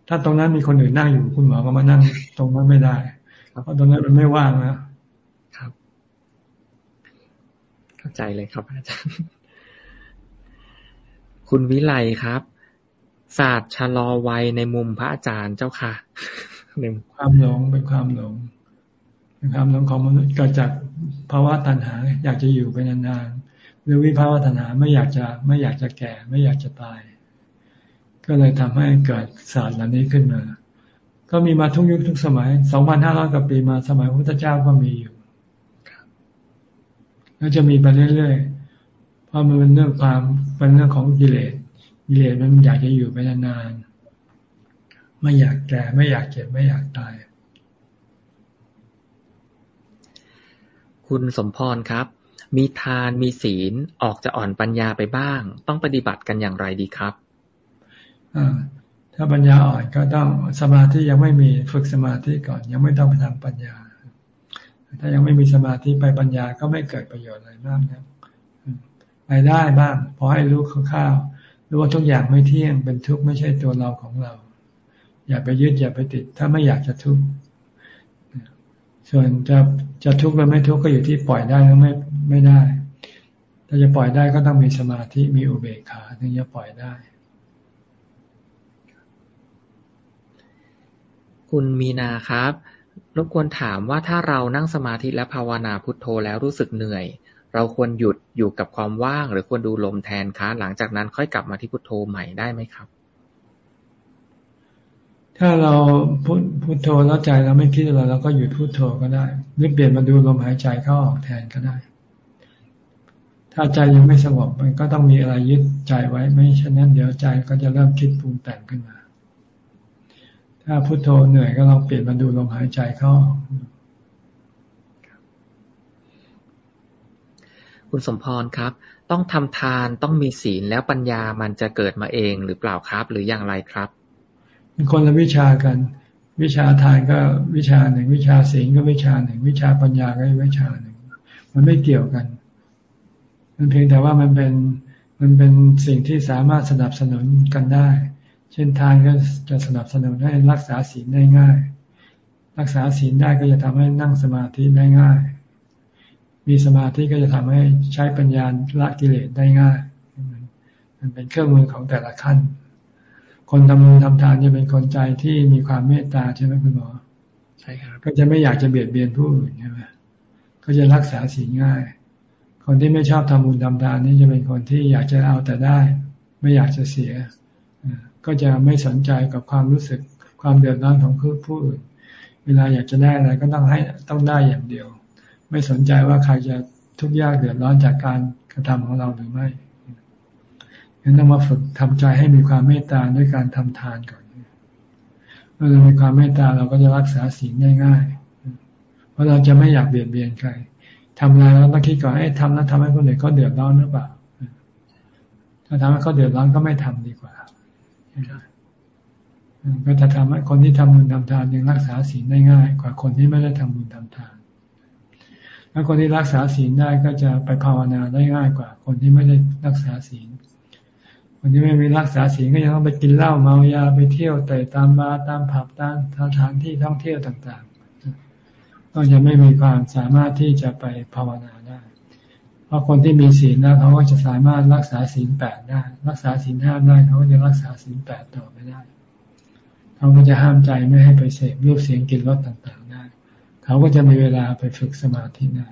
ถ้าตรงนั้นมีคนอื่นนั่งอยู่ คุณหมอก็มานั่ง ตรงนั้นไม่ได้เพราะตรงนั้นมันไม่ว่างนะครับ เข้าใจเลยครับอาจารย์ คุณวิไลครับ ศาสตร์ชะลอวัยในมุมพระอาจารย์เจ้าค่ะหนึ่งความหลงเป็นความหลงเป็นความหลงของมนุษย์เกิดจากภาวะตัณหาอยากจะอยู่ไปนานๆหรือวิภาวะตัณหาไม่อยากจะไม่อยากจะแก่ ไม่อยากจะตาย ก็เลยทำให้เกิดศาสตร์เหล่านี้ขึ้นมา ก็มีมาทุกยุคทุกสมัยสองพันห้าร้อยกว่าปีมาสมัยพระพุทธเจ้าก็มีอยู่แล้วจะมีไปเรื่อยๆเพราะมันเป็นเรื่องความเป็นเรื่องของกิเลส กิเลสมันอยากจะอยู่ไปนานๆไม่อยากแก่ไม่อยากเจ็บไม่อยากตาย คุณสมพรครับ มีทานมีศีลออกจะอ่อนปัญญาไปบ้าง ต้องปฏิบัติกันอย่างไรดีครับถ้าปัญญาอ่อนก็ต้องสมาธิยังไม่มีฝึกสมาธิก่อน ยังไม่ต้องไปทำปัญญา ถ้ายังไม่มีสมาธิไปปัญญาก็ไม่เกิดประโยชน์อะไรมากนะไปได้บ้างพอให้รู้คร่าว รู้ว่าทุกอย่างไม่เที่ยงเป็นทุกข์ไม่ใช่ตัวเราของเรา อย่าไปยึดอย่าไปติด ถ้าไม่อยากจะทุกข์ส่วนจะจะทุกข์หรือไม่ทุกข์ก็อยู่ที่ปล่อยได้หรือไม่ไม่ได้ ถ้าจะปล่อยได้ก็ต้องมีสมาธิมีอุเบกขาถึงจะปล่อยได้ คุณมีนาครับรบกวนถามว่าถ้าเรานั่งสมาธิและภาวนาพุทโธแล้วรู้สึกเหนื่อย เราควรหยุดอยู่กับความว่าง หรือควรดูลมแทนคะ หลังจากนั้นค่อยกลับมาที่พุทโธใหม่ได้ไหมครับ ถ้าเราพุทพุทโธแล้วใจเราไม่คิดอะไรเราก็หยุดพุทโธก็ได้ หรือเปลี่ยนมาดูลมหายใจเข้าออกแทนก็ได้ ถ้าใจยังไม่สงบมันก็ต้องมีอะไรยึดใจไว้ไม่เช่นนั้นเดี๋ยวใจก็จะเริ่มคิดปรุงแต่งขึ้นมา ถ้าพุทโธเหนื่อยก็ลองเปลี่ยนมาดูลมหายใจเข้าออก คุณสมพรครับ ต้องทำทานต้องมีศีลแล้วปัญญามันจะเกิดมาเองหรือเปล่าครับ หรืออย่างไรครับเป็นคนละวิชากัน วิชาทานก็วิชาหนึ่งวิชาศีลก็วิชาหนึ่งวิชาปัญญาก็วิชาหนึ่งมันไม่เกี่ยวกัน มันเพียงแต่ว่ามันเป็นมันเป็นสิ่งที่สามารถสนับสนุนกันได้ เช่นทานก็จะสนับสนุนให้รักษาศีลได้ง่าย รักษาศีลได้ก็จะทำให้นั่งสมาธิได้ง่าย มีสมาธิก็จะทำให้ใช้ปัญญาละกิเลสได้ง่าย มันเป็นเครื่องมือของแต่ละขั้น คนทำบุญทำทานจะเป็นคนใจที่มีความเมตตาใช่ไหมคุณหมอใช่ครับก็จะไม่อยากจะเบียดเบียนผู้อื่นใช่ไหมก็จะรักษาศีลง่าย คนที่ไม่ชอบทำบุญทำทานนี่จะเป็นคนที่อยากจะเอาแต่ได้ ไม่อยากจะเสีย ก็จะไม่สนใจกับความรู้สึกความเดือดร้อนของผู้อื่น เวลาอยากจะได้อะไรก็ต้องให้ต้องได้อย่างเดียว ไม่สนใจว่าใครจะทุกข์ยากเดือดร้อนจากการกระทำของเราหรือไม่งั้นต้องมาฝึกทำใจให้มีความเมตตาด้วยการทำทานก่อนเมื่อเรามีความเมตตาเราก็จะรักษาศีลได้ง่าย เพราะเราจะไม่อยากเบียดเบียนใครทำอะไรเราต้องคิดก่อนไอ้ทำแล้วทำให้คนอื่นเขาเดือดร้อนหรือเปล่า ถ้าทำให้เขาเดือดร้อนก็ไม่ทำดีกว่าก็จะทำให้คนที่ทำบุญทำทานยังรักษาศีลได้ง่าย กว่าคนที่ไม่ได้ทำบุญทำทาน แล้วคนที่รักษาศีลได้ก็จะไปภาวนาได้ง่ายกว่า คนที่ไม่ได้รักษาศีล คนที่ไม่มีรักษาศีลก็ยังต้องไปกินเหล้าเมายาไปเที่ยวแต่ตามบาร์ตามผับตามสถานที่ท่องเที่ยวต่างๆ ก็จะไม่มีความสามารถที่จะไปภาวนาได้ เพราะคนที่มีศีลแล้วเขาก็จะสามารถรักษาศีลแปดได้ รักษาศีลห้าได้เขาก็จะรักษาศีลแปดต่อไปได้ เขาก็จะห้ามใจไม่ให้ไปเสพรูปเสียงกลิ่นรสต่างๆ เขาก็จะมีเวลาไปฝึกสมาธิได้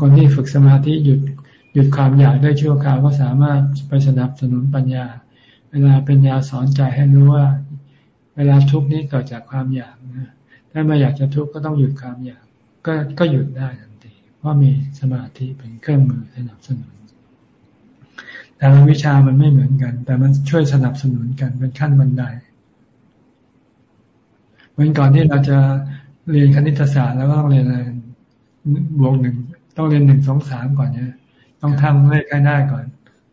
คนที่ฝึกสมาธิหยุดหยุดความอยากได้ชั่วคราวก็สามารถไปสนับสนุนปัญญา เวลาเป็นยาสอนใจให้รู้ว่า เวลาทุกข์นี้เกิดจากความอยากนะถ้าไม่อยากจะทุกข์ก็ต้องหยุดความอยาก ก็ก็หยุดได้ทันทีเพราะมีสมาธิเป็นเครื่องมือสนับสนุนแต่วิชามันไม่เหมือนกัน แต่มันช่วยสนับสนุนกันเป็นขั้นบันไดเหมือนก่อนที่เราจะ เรียนคณิตศาสตร์แล้วก็ต้องเรียนบวกหนึ่งต้องเรียนหนึ่งสองสามก่อนเนี่ยต้องทำเลขให้ได้ก่อน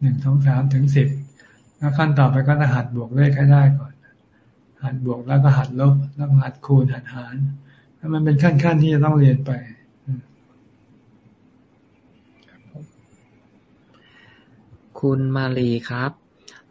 หนึ่งสองสามถึงสิบแล้วขั้นต่อไปก็ต้องหัดบวกเลขให้ได้ก่อน หัดบวกแล้วก็หัดลบแล้วหัดคูณหัดหารแล้มันเป็นขั้นขั้นที่จะต้องเรียนไปคุณมาลีครับ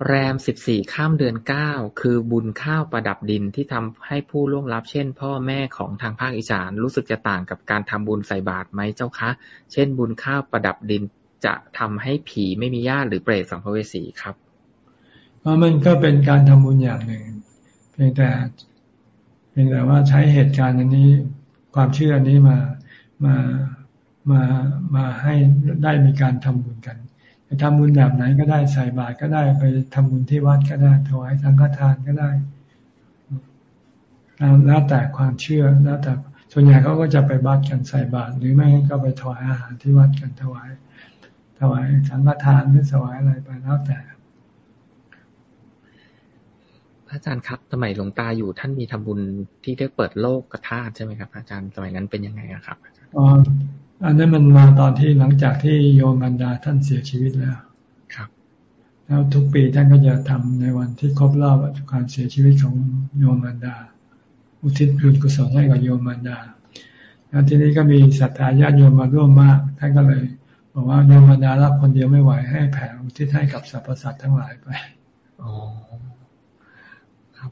แรมสิบสี่ข้ามเดือนเก้า คือบุญข้าวประดับดินที่ทำให้ผู้ล่วงลับ เช่น พ่อแม่ของทางภาคอีสานรู้สึกจะต่างกับการทำบุญใส่บาตรไหมเจ้าคะ เช่น บุญข้าวประดับดินจะทำให้ผีไม่มีญาติหรือเปรตสัมภเวสีครับเพรามันก็เป็นการทำบุญอย่างหนึ่ง เพียงแต่เพียงแต่ว่าใช้เหตุการณ์อันนี้ความเชื่ออันนี้มามามามาให้ได้มีการทำบุญกัน ทำบุญแบบไหนก็ได้ใส่บาตรก็ได้ไปทำบุญที่วัดก็ได้ถวายสังฆทานก็ได้ แล้วแต่ความเชื่อแล้วแต่ส่วนใหญ่เขาก็จะไปบัตรกันใส่บาตรหรือไม่ก็ไปถวายอาหารที่วัดกันถวายถวายสังฆทานหรือถวายอะไรไปแล้วแต่พระอาจารย์ครับสมัยหลวงตาอยู่ท่านมีทำบุญที่ได้เปิดโลกกระทาใช่ไหมครับอาจารย์สมัยนั้นเป็นยังไงครับอ๋อ อันนั้นมันมาตอนที่หลังจากที่โยมอันดาท่านเสียชีวิตแล้ว ครับ แล้วทุกปีท่านก็จะทำในวันที่ครบรอบการเสียชีวิตของโยมอันดา อุทิศบุญกุศลให้กับโยมอันดา แล้วทีนี้ก็มีศรัทธาญาติโยมมาร่วมมาก ท่านก็เลยบอกว่าโยมดารับคนเดียวไม่ไหวให้แผ่อุทิศให้กับสรรพสัตว์ทั้งหลายไปอ๋อครับ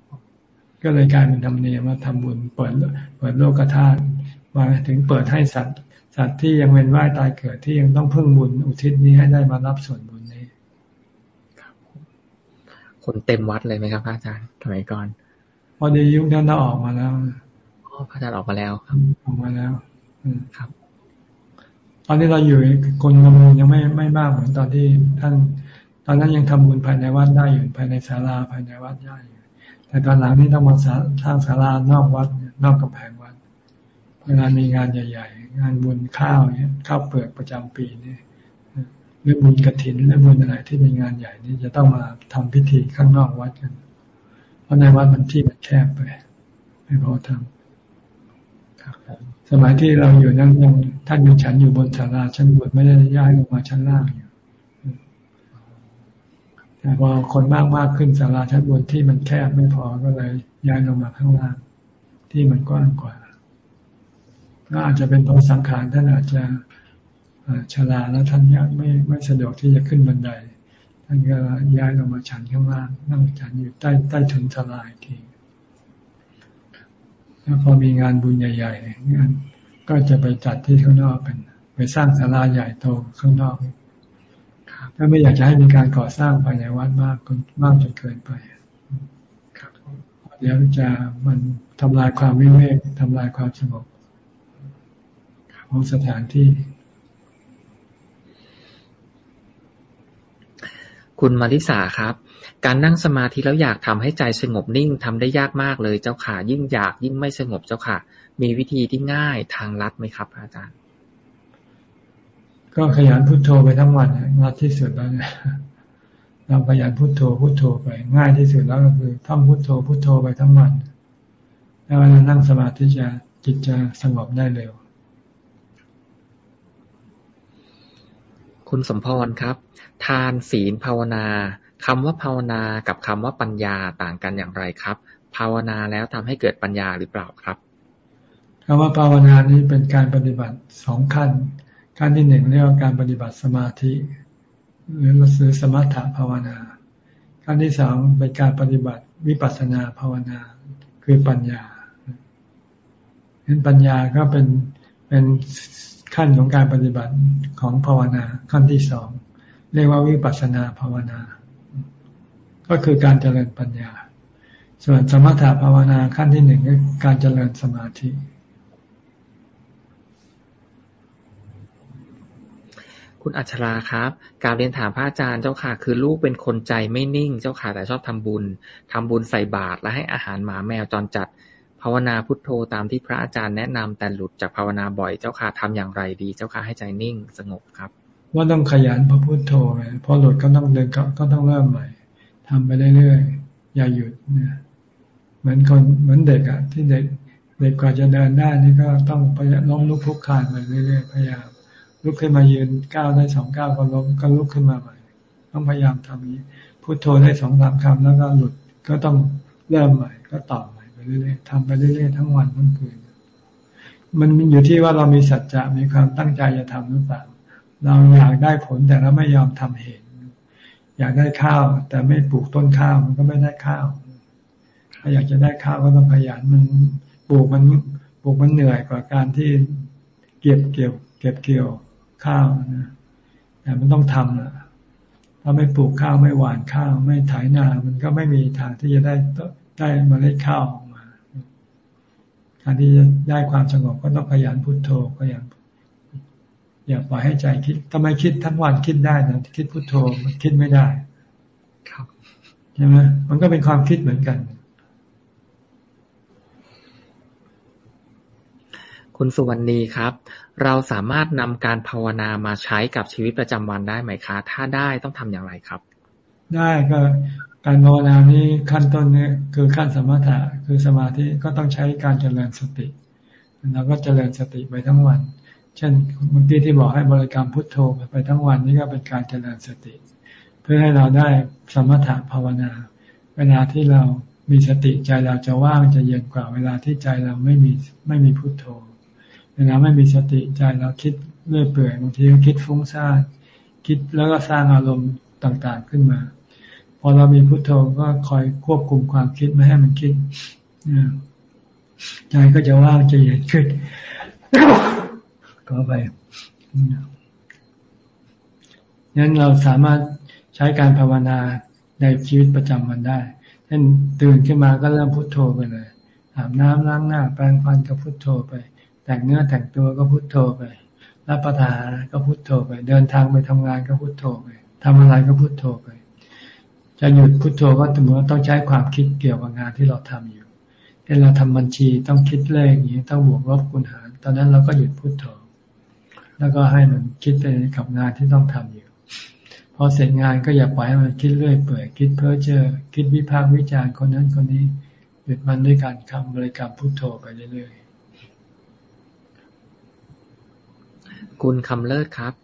ก็เลยกลายเป็นธรรมเนียมว่าทำบุญเปิดเปิดโลกธาตุมาถึงเปิดให้สัตว์ สัตว์ที่ยังเวียนว่ายตายเกิดที่ยังต้องพึ่งบุญอุทิศนี้ให้ได้มารับส่วนบุญนี้ครับคนเต็มวัดเลยไหมครับอาจารย์สมัยก่อนพอดียุคนั้นเราออกมาแล้วอ๋อพระอาจารย์ออกมาแล้วครับออกมาแล้ว อืครับ ตอนนี้เราอยู่คนทำบุญยังไม่ไม่มากเหมือนตอนที่ท่าน ตอนนั้นยังทำบุญภายในวัดได้อยู่ภายในศาลาภายในวัดได้อยู่แต่ตอนหลังนี่ต้องมาสร้างศาลานอกวัดนอกกำแพงวัด เวลามีงานใหญ่ ๆ งานบุญข้าวเนี่ยข้าวเปลือกประจำปีนี่เรื่องบุญกระถินเรื่องบุญอะไรที่เป็นงานใหญ่นี่จะต้องมาทำพิธีข้างนอกวัดกัน เพราะในวัดมันที่มันแคบไป ไม่พอทำสมัยที่เราอยู่นั่งยังท่านยังฉันอยู่บนศาลาชั้นบนไม่ได้ย้ายลงมาชั้นล่างอยู่แต่พอคนมากมากขึ้นศาลาชั้นบนที่มันแคบไม่พอก็เลยย้ายลงมาข้างล่าง ที่มันกว้างกว่า ก็อาจจะเป็นเพราะสังขารท่านอาจจะชราแล้วท่านยังไม่ไม่สะดวกที่จะขึ้นบันได ท่านก็ย้ายลงมาฉันข้างล่างนั่งฉันอยู่ใต้ใต้ถุนศาลาอีกทีแล้วพอมีงานบุญใหญ่ๆงานก็จะไปจัดที่ข้างนอกเป็น ไปสร้างศาลาใหญ่โตข้างนอกถ้าไม่อยากจะให้มีการก่อสร้างภายในวัดมากมากจนเกินไปเดี๋ยวจะมันทำลายความวิเวกทำลายความสงบ ของสถานที่ คุณมาริสาครับ การนั่งสมาธิแล้วอยากทำให้ใจสงบนิ่งทำได้ยากมากเลยเจ้าค่ะ ยิ่งอยากยิ่งไม่สงบเจ้าค่ะ มีวิธีที่ง่ายทางลัดไหมครับ อาจารย์ ก็ขยันพุโทโธไปทั้งวันงัดที่สุดแล้วเนี่ยเราขยันพุโทโธพุโทโธไป ง่ายที่สุดแล้วก็คือท่องพุโทโธพุโทโธไปทั้งวันแล้วเวลานั่งสมาธิจะจิตจะสงบได้เร็ว คุณสมพรครับ ทาน ศีล ภาวนาคำว่าภาวนากับคำว่าปัญญาต่างกันอย่างไรครับ ภาวนาแล้วทำให้เกิดปัญญาหรือเปล่าครับคำว่าภาวนานี้เป็นการปฏิบัติสองขั้น ขั้นที่หนึ่งเรียกว่าการปฏิบัติสมาธิ หรือเราซื้อสมถะภาวนา ขั้นที่สองเป็นการปฏิบัติวิปัสสนาภาวนาคือปัญญาเห็นปัญญาก็เป็นเป็น ขั้นของการปฏิบัติของภาวนาขั้นที่สองเรียกว่าวิปัสสนาภาวนา ก็คือการเจริญปัญญา ส่วนสมถะภาวนาขั้นที่หนึ่งก็การเจริญสมาธิ คุณอัชราครับ การเรียนถามพระอาจารย์เจ้าค่ะ คือลูกเป็นคนใจไม่นิ่งเจ้าค่ะแต่ชอบทำบุญทำบุญใส่บาตรและให้อาหารหมาแมวจรจัด ภาวนาพุทโธตามที่พระอาจารย์แนะนำแต่หลุดจากภาวนาบ่อยเจ้าค่ะทำอย่างไรดี เจ้าค่ะให้ใจนิ่งสงบครับ ว่าต้องขยันพระพุทโธไงพอหลุดก็ต้องเดินก็ต้องเริ่มใหม่ทำไปเรื่อยๆอย่าหยุดเนี่ยเหมือนคนเหมือนเด็กอะที่เด็กเด็กกว่าจะเดินได้นี่ก็ต้องพยายามล้มลุกคุกคานไปเรื่อยๆพยายามลุกขึ้นมายืนก้าวได้สองก้าวก็ล้มก็ลุกขึ้นมาใหม่ต้องพยายามทำนี้พุทโธได้สองสามคำแล้วก็หลุดก็ต้องเริ่มใหม่ก็ต่อใหม่ เรื่อยๆทำไปเรื่อยๆทั้งวันทั้งคืน มันอยู่ที่ว่าเรามีสัจจะมีความตั้งใจจะทำหรือเปล่า เราอยากได้ผลแต่เราไม่ยอมทำเหตุ อยากได้ข้าว แต่ไม่ปลูกต้นข้าวมันก็ไม่ได้ข้าว ถ้าอยากจะได้ข้าวก็ต้องขยันมันปลูกมันปลูกมันเหนื่อยกว่าการที่เก็บเกี่ยว เก็บเกี่ยวข้าวนะแต่มันต้องทำนะถ้าไม่ปลูกข้าวไม่หว่านข้าว ไม่ไถนา มันก็ไม่มีทางที่จะได้ได้เมล็ดข้าว การที่จะได้ความสงบก็ต้องขยันพุทโธก็อย่างอย่าปล่อยให้ใจคิดทำไมคิดทั้งวันคิดได้นะคิดพุทโธมันคิดไม่ได้ครับใช่ไหมมันก็เป็นความคิดเหมือนกัน คุณสุวรรณีครับ เราสามารถนำการภาวนามาใช้กับชีวิตประจำวันได้ไหมคะ ถ้าได้ต้องทำอย่างไรครับ ได้ก็ การภาวนานี้ขั้นต้นเนี้คือขั้นสมถะคือสมาธิก็ต้องใช้การเจริญสติเราก็เจริญสติไปทั้งวัน เช่นเมื่อกี้ที่บอกให้บริกรรมพุทโธไปทั้งวันนี่ก็เป็นการเจริญสติ เพื่อให้เราได้สมถะภาวนา เวลาที่เรามีสติใจเราจะว่างจะเย็นกว่า เวลาที่ใจเราไม่มีไม่มีพุทโธ เวลาไม่มีสติใจเราคิดเรื่อยเปื่อยบางทีก็คิดฟุ้งซ่านคิดแล้วก็สร้างอารมณ์ต่างๆขึ้นมา พอเรามีพุโทโธก็คอยควบคุมความคิดไม่ให้มันคิดใจก็จะว่างจะเย็นขึ้นก็ไปงั้นเราสามารถใช้การภาวนาในชีวิตประจำวันได้เช่นตื่นขึ้นมาก็เริ่มพุโทโธไปเลยอาบน้ำล้างหน้า แปรงฟันก็พุโทโธไป แต่งเนื้อแต่งตัวก็พุโทโธไปรับประทานก็พุโทโธไป เดินทางไปทำงานก็พุโทโธไปทำอะไรก็พุโทโธไป จะหยุดพุทโธก็เสมมติว่าต้องใช้ความคิดเกี่ยวกับงานที่เราทำอยู่เช่นเราทำบัญชีต้องคิดเลขอย่างนี้ต้องบวกลบคูณหาร ตอนนั้นเราก็หยุดพุทโธแล้วก็ให้มันคิดไปกับงานที่ต้องทำอยู่พอเสร็จงานก็อย่าปล่อยให้มันคิดเรื่อยเปื่อยคิดเพ้อเจ้อคิดวิพากษ์วิจารณ์คนนั้นคนนี้หยุดมันด้วยการคำบริกรรมพุทโธไปเรื่อยๆคุณคำเลิศครับ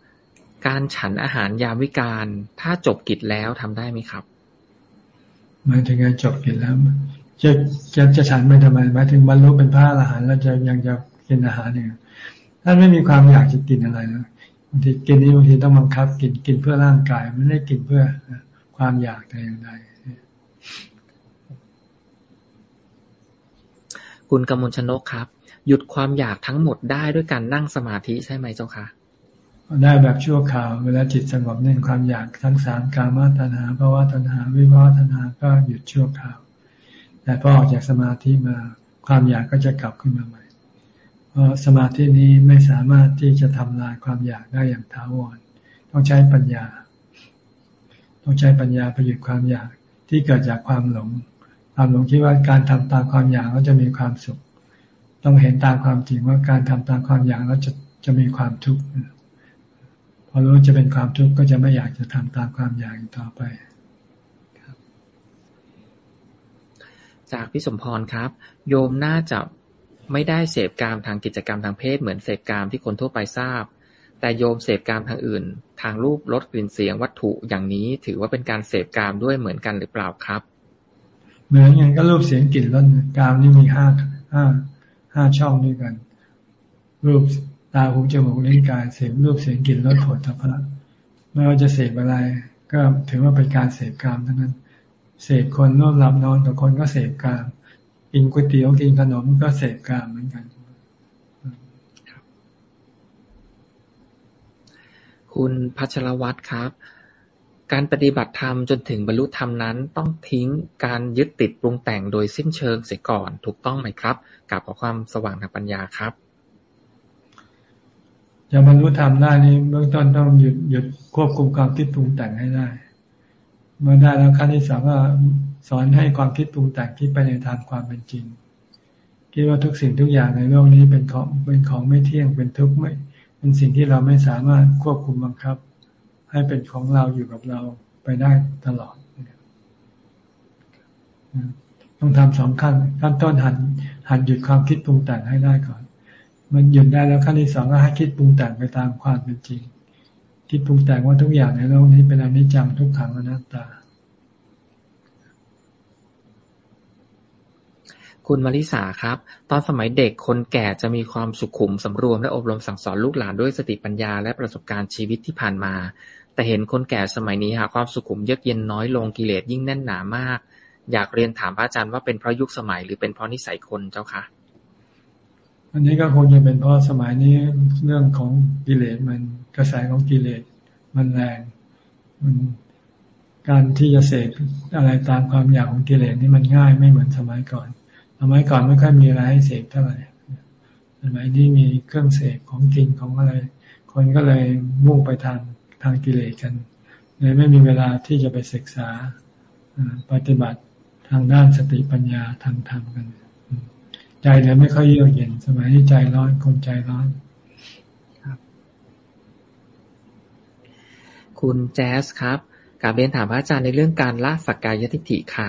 การฉันอาหารยามวิการถ้าจบกิจแล้วทำได้ไหมครับ หมายถึงการจบกินแล้วจะจะจะฉันไปทำไมหมายถึงบรรลุเป็นพระอรหันต์แล้วจะยังจะกินอาหารเนี่ยท่านไม่มีความอยากจะกินอะไรนะบางทีกินนี้บางทีต้องบังคับ กินกินเพื่อร่างกายไม่ได้กินเพื่อความอยากแต่อย่างใดคุณกำมลชนกครับ หยุดความอยากทั้งหมดได้ด้วยการนั่งสมาธิใช่ไหมเจ้าคะ ได้แบบชั่วคราว เวลาจิตสงบนิ่งความอยากทั้งสามกามาตัณหาภาวะตัณหา วิภาวะตัณหาก็หยุดชั่วคราว แต่พอออกจากสมาธิมาความอยากก็จะกลับขึ้นมาใหม่ เพราะสมาธินี้ไม่สามารถที่จะทำลายความอยากได้อย่างถาวร ต้องใช้ปัญญา ต้องใช้ปัญญาไปหยุดความอยากที่เกิดจากความหลง ความหลงคิดว่าการทำตามความอยากแล้วจะมีความสุข ต้องเห็นตามความจริงว่าการทำตามความอยากแล้วจะจะมีความทุกข์ พอรู้จะเป็นความทุกข์ก็จะไม่อยากจะทำตามความอยากต่อไปจากพี่สมพรครับ โยมน่าจะไม่ได้เสพกามทางกิจกรรมทางเพศ เหมือนเสพกามที่คนทั่วไปทราบ แต่โยมเสพกามทางอื่น ทางรูปรสกลิ่นเสียงวัตถุอย่างนี้ถือว่าเป็นการเสพกามด้วยเหมือนกันหรือเปล่าครับ เหมือนกันก็รูปเสียงกลิ่นรสกามนี่มีห้าห้าห้าช่องด้วยกัน รูป ตาหูจมูกลิ้นกายเสพรูปเสียงกลิ่นรสผลตภะไม่ว่าจะเสพอะไร ก็ถือว่าเป็นการเสพกามทั้งนั้น เสพคนร่วมหลับนอนกับคนก็เสพกามกินก๋วยเตี๋ยวกินขนมก็เสพกามเหมือนกัน คุณพัชรวัตรครับ การปฏิบัติธรรมจนถึงบรรลุธรรมนั้น ต้องทิ้งการยึดติดปรุงแต่งโดยสิ้นเชิงเสียก่อนถูกต้องไหมครับกับขอความสว่างทางปัญญาครับ จะบรรลุธรรมได้นี้เบื้องต้นต้องหยุดหยุดควบคุมความคิดปรุงแต่งให้ได้ เมื่อได้แล้วขั้นที่สองก็สอนให้ความคิดปรุงแต่งคิดไปในทางความเป็นจริง คิดว่าทุกสิ่งทุกอย่างในโลกนี้เป็นของเป็นของไม่เที่ยงเป็นทุกข์ไม่เป็นสิ่งที่เราไม่สามารถควบคุมบังคับ ให้เป็นของเราอยู่กับเราไปได้ตลอดต้องทำสองขั้นขั้นต้นหันหันหยุดความคิดปรุงแต่งให้ได้ก่อน มันหยุดได้แล้วขั้นที่สองก็ให้คิดปรุงแต่งไปตามความเป็นจริง คิดปรุงแต่งว่าทุกอย่างในโลกนี้เป็นอนิจจังทุกขังอนัตตา คุณมาริสาครับ ตอนสมัยเด็กคนแก่จะมีความสุขุมสำรวมและอบรมสั่งสอนลูกหลานด้วยสติปัญญาและประสบการณ์ชีวิตที่ผ่านมา แต่เห็นคนแก่สมัยนี้หาความสุขุมเยือกเย็นน้อยลงกิเลสยิ่งแน่นหนามาก อยากเรียนถามพระอาจารย์ว่าเป็นเพราะยุคสมัยหรือเป็นเพราะนิสัยคนเจ้าคะ อันนี้ก็คงจะเป็นเพราะสมัยนี้เรื่องของกิเลสมันกระแสของกิเลสมันแรง มันการที่จะเสกอะไรตามความอยากของกิเลสนี่มันง่ายไม่เหมือนสมัยก่อน สมัยก่อนไม่ค่อยมีอะไรให้เสกเท่าไหร่สมัยนี้มีเครื่องเสกของกินของอะไร คนก็เลยมุ่งไปทางทางกิเลสกันเลยไม่มีเวลาที่จะไปศึกษาปฏิบัติทางด้านสติปัญญาทางธรรมกัน ใจเลยไม่ค่อยเยือกเย็น สมัยนี้ใจร้อนคนใจร้อนครับคุณแจ๊สครับกาเบนถามพระอาจารย์ในเรื่องการละสักกายทิฏฐิค่ะ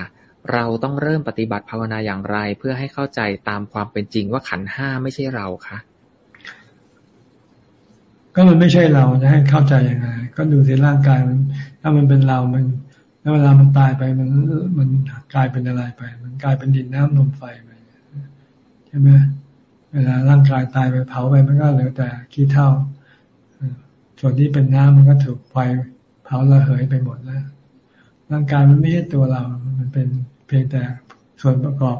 เราต้องเริ่มปฏิบัติภาวนาอย่างไร เพื่อให้เข้าใจตามความเป็นจริงว่าขันห้าไม่ใช่เราคะก็มันไม่ใช่เราจะให้เข้าใจยังไง ก็ดูสิร่างกายมัน ถ้ามันเป็นเรา มันแล้วเวลามันตายไปมันมันกลายเป็นอะไรไป มันกลายเป็นดินน้ำลมไฟไป ใช่ไหมเวลาร่างกายตายไปเผาไปมันก็เหลือแต่ขี้เท่า ส่วนที่เป็นน้ำมันก็ถูกไฟเผาระเหยไปหมดแล้ว ร่างกายมันไม่ใช่ตัวเรา มันเป็นเพียงแต่ส่วนประกอบ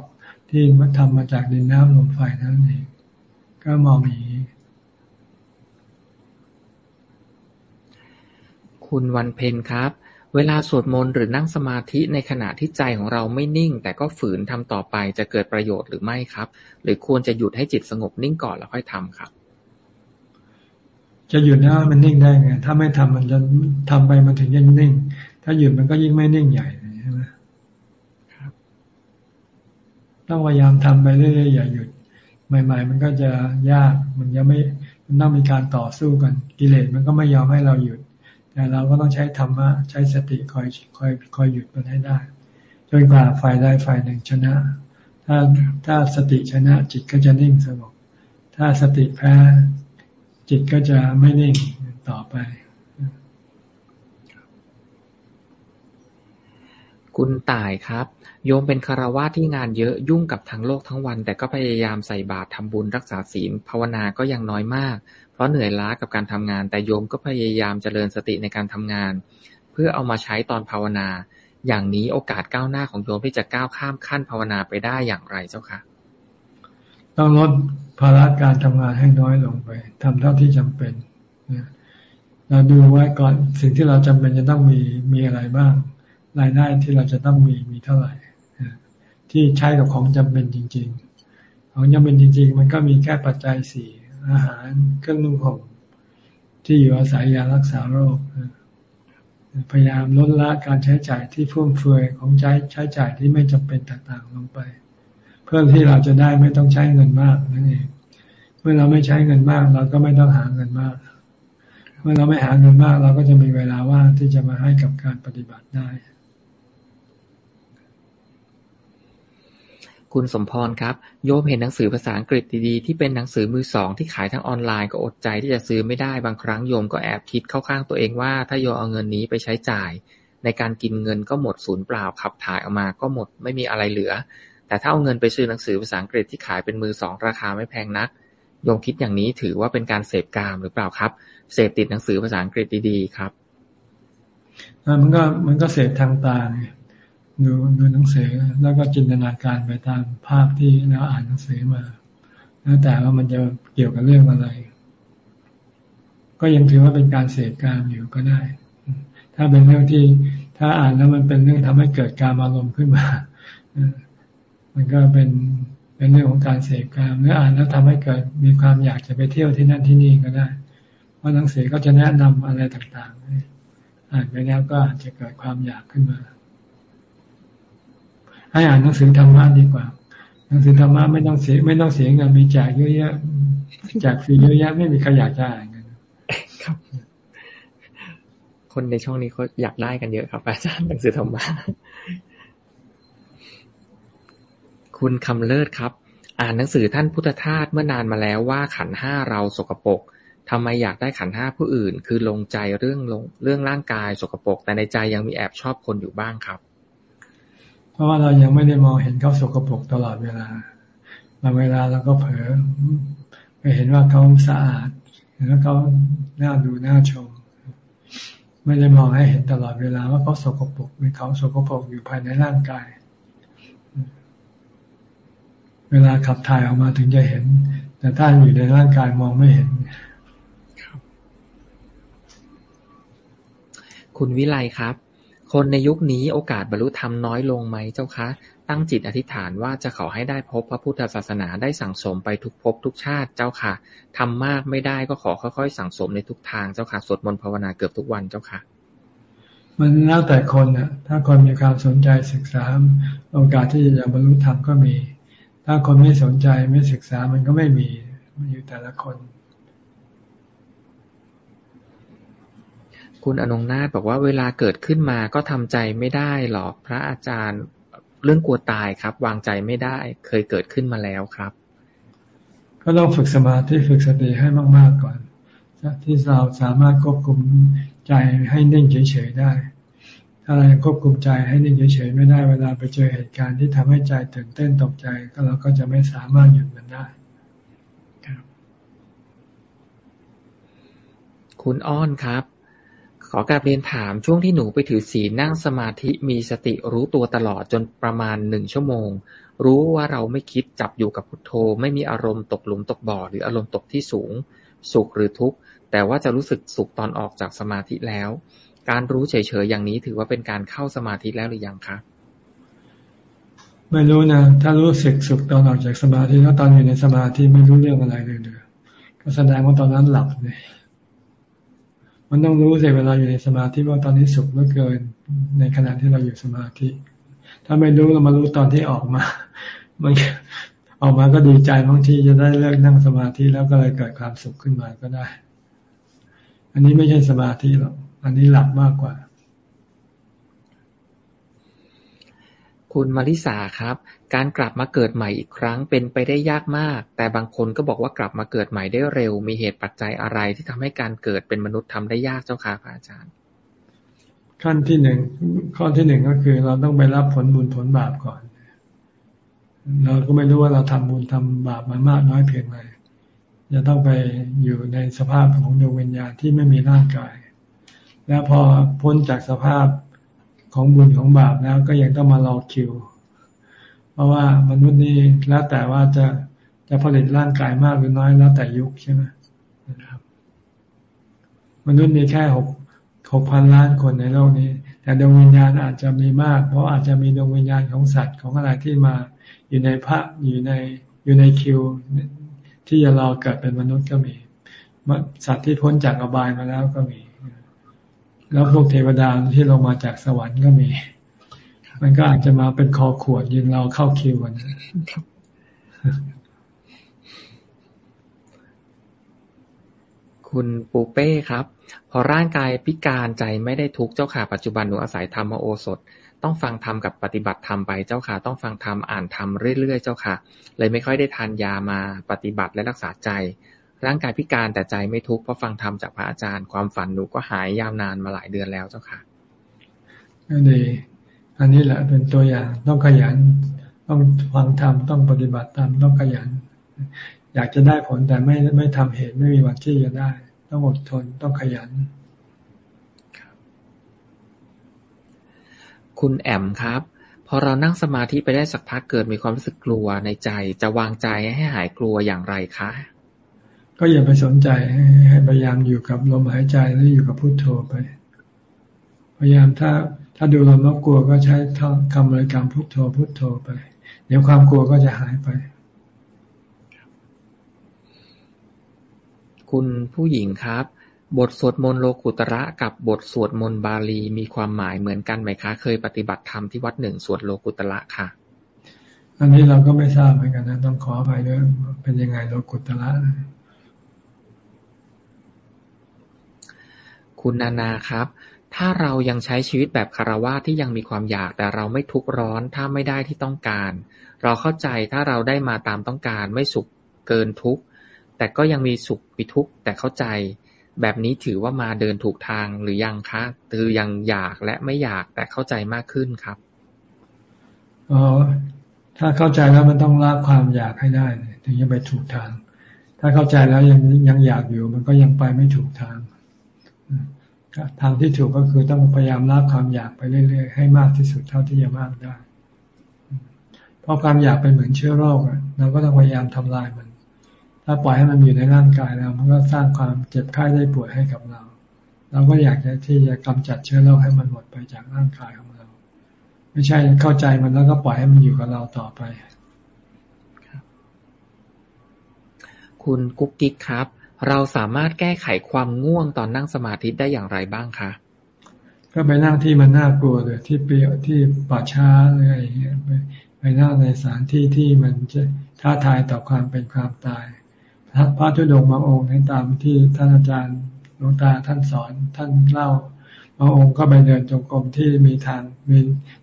ที่มันทำมาจากดินน้ำลมไฟนั่นเองก็มองอย่างนี้คุณวันเพ็ญครับ เวลาสวดมนต์หรือนั่งสมาธิในขณะที่ใจของเราไม่นิ่ง แต่ก็ฝืนทำต่อไปจะเกิดประโยชน์หรือไม่ครับ หรือควรจะหยุดให้จิตสงบนิ่งก่อนแล้วค่อยทำครับ จะหยุดนะมันนิ่งได้ไงถ้าไม่ทำมันจะทำไปมันถึงยิ่งนิ่ง ถ้าหยุดมันก็ยิ่งไม่นิ่งใหญ่ช่ไหมต้องพยายามทำไปเรื่อยๆอย่าหยุดใหม่ ๆ มันก็จะยากมันยังไม่มันต้องมีการต่อสู้กันกิเลสมันก็ไม่ยอมให้เราหยุด แต่เราก็ต้องใช้ธรรมะใช้สติคอยคอยคอยหยุดมันให้ได้จนกว่าฝ่ายใดฝ่ายหนึ่งชนะ ถ้าถ้าสติชนะจิตก็จะนิ่งสงบถ้าสติแพ้จิตก็จะไม่นิ่งต่อไป คุณต่ายครับ โยมเป็นคารวะที่งานเยอะยุ่งกับทั้งโลกทั้งวัน แต่ก็พยายามใส่บาตรทำบุญรักษาศีลภาวนาก็ยังน้อยมาก ราะเหนื่อยล้ากับการทำงาน แต่โยมก็พยายามเจริญสติในการทำงาน เพื่อเอามาใช้ตอนภาวนา อย่างนี้โอกาสก้าวหน้าของโยมที่จะก้าวข้ามขั้นภาวนาไปได้อย่างไรเจ้าคะต้องลดภาระการทำงานให้น้อยลงไปทำเท่าที่จำเป็นเราดูไว้ก่อนสิ่งที่เราจำเป็นจะต้องมีมีอะไรบ้างรายได้ที่เราจะต้องมีมีเท่าไหร่ที่ใช้กับของจำเป็นจริง ๆ ของจำเป็นจริง ๆ มันก็มีแค่ปัจจัยสี่ อาหารเครื่องนุ่งห่มที่อยู่อาศัยยารักษาโรคพยายามลดละการใช้จ่ายที่ฟุ่มเฟือยของใช้ใช้จ่ายที่ไม่จำเป็นต่างๆลงไป เพื่อที่เราจะได้ไม่ต้องใช้เงินมากนั่นเอง เมื่อเราไม่ใช้เงินมาก เราก็ไม่ต้องหาเงินมาก เมื่อเราไม่หาเงินมาก เราก็จะมีเวลาว่างที่จะมาให้กับการปฏิบัติได้ คุณสมพรครับ โยมเห็นหนังสือภาษาอังกฤษดีๆ ที่เป็นหนังสือมือสองที่ขายทางออนไลน์ก็อดใจที่จะซื้อไม่ได้ บางครั้งโยมก็แอบคิดเข้าข้างตัวเองว่า ถ้าโยมเอาเงินนี้ไปใช้จ่าย ในการกินเงินก็หมดศูนย์เปล่าขับถ่ายออกมาก็หมดไม่มีอะไรเหลือ แต่ถ้าเอาเงินไปซื้อหนังสือภาษาอังกฤษที่ขายเป็นมือสองราคาไม่แพงนัก โยมคิดอย่างนี้ถือว่าเป็นการเสพกามหรือเปล่าครับ เสพติดหนังสือภาษาอังกฤษดีๆครับมันก็มันก็เสพทางตาไง ดูดูหนังสือแล้วก็จินตนาการไปตามภาพที่เราอ่านหนังสือมา แล้วแต่ว่ามันจะเกี่ยวกับเรื่องอะไร ก็ยังถือว่าเป็นการเสพกามอยู่ก็ได้ ถ้าเป็นเรื่องที่ถ้าอ่านแล้วมันเป็นเรื่องทำให้เกิดการอารมณ์ขึ้นมา มันก็เป็นเป็นเรื่องของการเสพการเมื่ออ่านแล้วทำให้เกิดมีความอยากจะไปเที่ยวที่นั่นที่นี่ก็ได้ เพราะหนังสือก็จะแนะนำอะไรต่างๆ อ่านไปแล้วก็อาจจะเกิดความอยากขึ้นมา ให้อ่านหนังสือธรรมะดีกว่า หนังสือธรรมะไม่ต้องเสียไม่ต้องเสียเงินมีแจกเยอะแยะแจกฟรีเยอะแยะไม่มีใครอยากจะอ่านกันครับ คนในช่องนี้เขาอยากได้กันเยอะครับอาจารย์หนังสือธรรมะคุณคำเลิศครับ อ่านหนังสือท่านพุทธทาสเมื่อนานมาแล้วว่าขันห้าเราสกปรกทำไมอยากได้ขันห้าผู้อื่น คือลงใจเรื่องลงเรื่องร่างกายสกปรกแต่ในใจยังมีแอบชอบคนอยู่บ้างครับ ราะว่าเรายังไม่ได้มองเห็นเขาสกปรกตลอดเวลาบางเวลาเราก็เผลอไปเห็นว่าเขาสะอาดแล้วเขาน่าดูน่าชม ไม่ได้มองให้เห็นตลอดเวลาว่าเขาสกปรกมีเขาสกปรกอยู่ภายในร่างกาย เวลาขับถ่ายออกมาถึงจะเห็น แต่ถ้าอยู่ในร่างกายมองไม่เห็นคุณวิไลครับ คนในยุคนี้โอกาสบรรลุธรรมน้อยลงไหมเจ้าคะ ตั้งจิตอธิษฐานว่าจะขอให้ได้พบพระพุทธศาสนาได้สั่งสมไปทุกภพทุกชาติเจ้าค่ะทำมากไม่ได้ก็ขอค่อยๆ สั่งสมในทุกทางเจ้าค่ะ สวดมนต์ภาวนาเกือบทุกวันเจ้าค่ะ มันแล้วแต่คนนะถ้าคนมีความสนใจศึกษา โอกาสที่จะบรรลุธรรมก็มี ถ้าคนไม่สนใจไม่ศึกษามันก็ไม่มี มันอยู่แต่ละคน คุณอนงนาถบอกว่าเวลาเกิดขึ้นมาก็ทำใจไม่ได้หรอกพระอาจารย์เรื่องกลัวตายครับ วางใจไม่ได้เคยเกิดขึ้นมาแล้วครับ ก็ต้องฝึกสมาธิฝึกสติให้มาก ๆก่อนที่เราสามารถควบคุมใจให้นิ่งเฉยๆได้ ถ้าเราควบคุมใจให้นิ่งเฉยๆไม่ได้เวลาไปเจอเหตุการณ์ที่ทำให้ใจตื่นเต้นตกใจก็เราก็จะไม่สามารถหยุดมันได้คุณอ้อนครับ ขอการเรียนถามช่วงที่หนูไปถือศีลนั่งสมาธิมีสติรู้ตัวตลอดจนประมาณหนึ่งชั่วโมง รู้ว่าเราไม่คิดจับอยู่กับพุทโธ ไม่มีอารมณ์ตกหลุมตกบ่อ หรืออารมณ์ตกที่สูง สุขหรือทุกข์ แต่ว่าจะรู้สึกสุขตอนออกจากสมาธิแล้ว การรู้เฉยๆอย่างนี้ถือว่าเป็นการเข้าสมาธิแล้วหรือยังคะไม่รู้นะถ้ารู้สึกสุขตอนออกจากสมาธิแล้วตอนอยู่ในสมาธิไม่รู้เรื่องอะไรเลยเลยก็แสดงว่าตอนนั้นหลับเลย มันต้องรู้สิเวลาอยู่ในสมาธิว่าตอนนี้สุขเหลือเกิน ในขณะที่เราอยู่สมาธิ ถ้าไม่รู้เรามารู้ตอนที่ออกมา มันออกมาก็ดีใจบางทีจะได้เลิกนั่งสมาธิแล้วก็เลยเกิดความสุขขึ้นมาก็ได้ อันนี้ไม่ใช่สมาธิหรอก อันนี้หลับมากกว่า คุณมาริสาครับ การกลับมาเกิดใหม่อีกครั้งเป็นไปได้ยากมาก แต่บางคนก็บอกว่ากลับมาเกิดใหม่ได้เร็ว มีเหตุปัจจัยอะไรที่ทำให้การเกิดเป็นมนุษย์ทำได้ยากเจ้าค่ะพระอาจารย์ ขั้นที่หนึ่งข้อที่หนึ่งก็คือ เราต้องไปรับผลบุญผลบาปก่อน เราก็ไม่รู้ว่าเราทำบุญทำบาปมามากน้อยเพียงไรจะต้องไปอยู่ในสภาพของดวงวิญญาณที่ไม่มีร่างกาย แล้วพอพ้นจากสภาพ ของบุญของบาปแล้วก็ยังต้องมารอคิว เพราะว่ามนุษย์นี่แล้วแต่ว่าจะจะผลิตร่างกายมากหรือน้อยแล้วแต่ยุคใช่ไหมนะครับมนุษย์มีแค่หกหกพันล้านคนในโลกนี้ แต่ดวงวิญญาณอาจจะมีมาก เพราะอาจจะมีดวงวิญญาณของสัตว์ของอะไรที่มาอยู่ในพระอยู่ในอยู่ในคิว ที่จะรอเกิดเป็นมนุษย์ก็มีสัตว์ที่พ้นจากอบายมาแล้วก็มี แล้วพวกเทวดาที่ลงมาจากสวรรค์ก็มี มันก็อาจจะมาเป็นคอขวดยืนเราเข้าคิวกันคุณปูเป้ครับ พอร่างกายพิการใจไม่ได้ทุกเจ้าค่ะปัจจุบันหนูอาศัยธรรมโอสถ ต้องฟังธรรมกับปฏิบัติธรรมไปเจ้าค่ะ ต้องฟังธรรมอ่านธรรมเรื่อยๆเจ้าค่ะ เลยไม่ค่อยได้ทานยามาปฏิบัติและรักษาใจ ร่างกายพิการแต่ใจไม่ทุกข์เพราะฟังธรรมจากพระอาจารย์ ความฝันหนูก็หายยาวนานมาหลายเดือนแล้วเจ้าค่ะก็ดีอันนี้แหละเป็นตัวอย่างต้องขยัน ต้องฟังธรรมต้องปฏิบัติตามต้องขยัน อยากจะได้ผลแต่ไม่ไม่ทำเหตุไม่มีวันที่จะได้ ต้องอดทนต้องขยันคุณแอมครับ พอเรานั่งสมาธิไปได้สักพักเกิดมีความรู้สึกกลัวในใจ จะวางใจให้หายกลัวอย่างไรคะ ก็อย่าไปสนใจให้พยายามอยู่กับลมหายใจหรืออยู่กับพุโทโธไป พยายามถ้าถ้าดูลมแล้วกลัวก็ใช้คำบริกรรมพุโทโธพุโทโธไป เดี๋ยวความกลัวก็จะหายไป คุณผู้หญิงครับ บทสวดมนต์โลกุตระกับบทสวดมนต์บาลีมีความหมายเหมือนกันไหมคะ เคยปฏิบัติธรรมที่วัดหนึ่งสวดโลกุตระค่ะ อันนี้เราก็ไม่ทราบเหมือนกันนะ ต้องขอไปด้วยเป็นยังไงโลกุตระนะ คุณนานาครับ ถ้าเรายังใช้ชีวิตแบบคารวะที่ยังมีความอยาก แต่เราไม่ทุกข์ร้อนถ้าไม่ได้ที่ต้องการ เราเข้าใจถ้าเราได้มาตามต้องการไม่สุขเกินทุกข์แต่ก็ยังมีสุขมีทุกข์แต่เข้าใจ แบบนี้ถือว่ามาเดินถูกทางหรือยังคะคือยังอยากและไม่อยากแต่เข้าใจมากขึ้นครับอ๋อถ้าเข้าใจแล้วมันต้องละความอยากให้ได้ถึงจะไปถูกทาง ถ้าเข้าใจแล้วยังยังอยากอยู่ มันก็ยังไปไม่ถูกทาง ทางที่ถูกก็คือต้องพยายามละความอยากไปเรื่อย ๆ ให้มากที่สุดเท่าที่จะมากได้ เพราะความอยากเป็นเหมือนเชื้อโรคเราก็ต้องพยายามทำลายมัน ถ้าปล่อยให้มันอยู่ในร่างกายเรา มันก็สร้างความเจ็บไข้ได้ป่วยให้กับเรา เราก็อยากจะที่จะกำจัดเชื้อโรคให้มันหมดไปจากร่างกายของเรา ไม่ใช่เข้าใจมันแล้วก็ปล่อยให้มันอยู่กับเราต่อไป คุณกุ๊กกิ๊กครับ เราสามารถแก้ไขความง่วงตอนนั่งสมาธิได้อย่างไรบ้างคะ ก็ไปนั่งที่มันน่ากลัวเลยที่เปียที่ป่าช้าอะไรอย่างเงี้ยไปไปนั่งในสถานที่ที่มันจะท้าทายต่อความเป็นความตาย พระทุดงบางองค์ในตามที่ท่านอาจารย์หลวงตาท่านสอนท่านเล่าบางองค์ก็ไปเดินจงกรมที่มีทางมี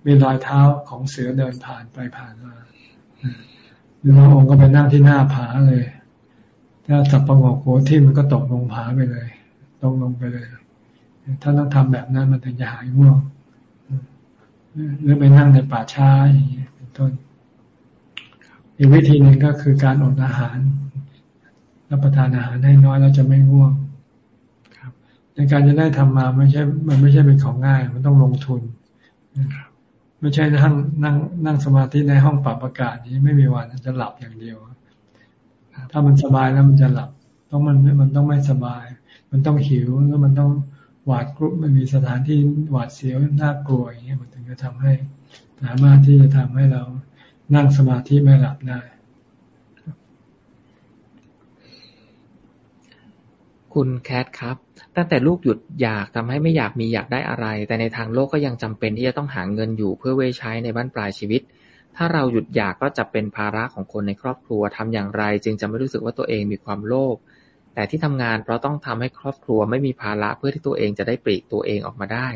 มีรอยเท้าของเสือเดินผ่านไปผ่านมาหรือบางองค์ก็ไปนั่งที่หน้าผาเลย ถ้าสับประงกหัวที่มันก็ตกลงผาไปเลย ตกลงไปเลย ถ้าต้องทำแบบนั้นมันถึงจะหายง่วงหรือไปนั่งในป่าช้าอย่างนี้เป็นต้น อีกวิธีหนึ่งก็คือการอดอาหาร รับประทานอาหารให้น้อยเราจะไม่ง่วงครับในการจะได้ทำมาไม่ใช่ มันไม่ใช่เป็นของง่าย มันต้องลงทุนไม่ใช่นั่งนั่งนั่งสมาธิในห้องปรับอากาศนี้ไม่มีวันจะหลับอย่างเดียว ถ้ามันสบายแล้วมันจะหลับ ต้องมันมันต้องไม่สบาย มันต้องหิวแล้วมันต้องหวาดกลุ้มมันมีสถานที่หวาดเสียวน่ากลัวอย่างเงี้ยมันถึงจะทำให้สามารถที่จะทำให้เรานั่งสมาธิไม่หลับได้คุคุณแคทครับ ตั้งแต่ลูกหยุดอยากทำให้ไม่อยากมีอยากได้อะไร แต่ในทางโลกก็ยังจำเป็นที่จะต้องหาเงินอยู่เพื่อไว้ใช้ในบ้านปลายชีวิต ถ้าเราหยุดอยากก็จะเป็นภาระของคนในครอบครัว ทำอย่างไรจึงจะไม่รู้สึกว่าตัวเองมีความโลภ แต่ที่ทำงานเพราะต้องทำให้ครอบครัวไม่มีภาระเพื่อที่ตัวเองจะได้ปลีกตัวเองออกมาได้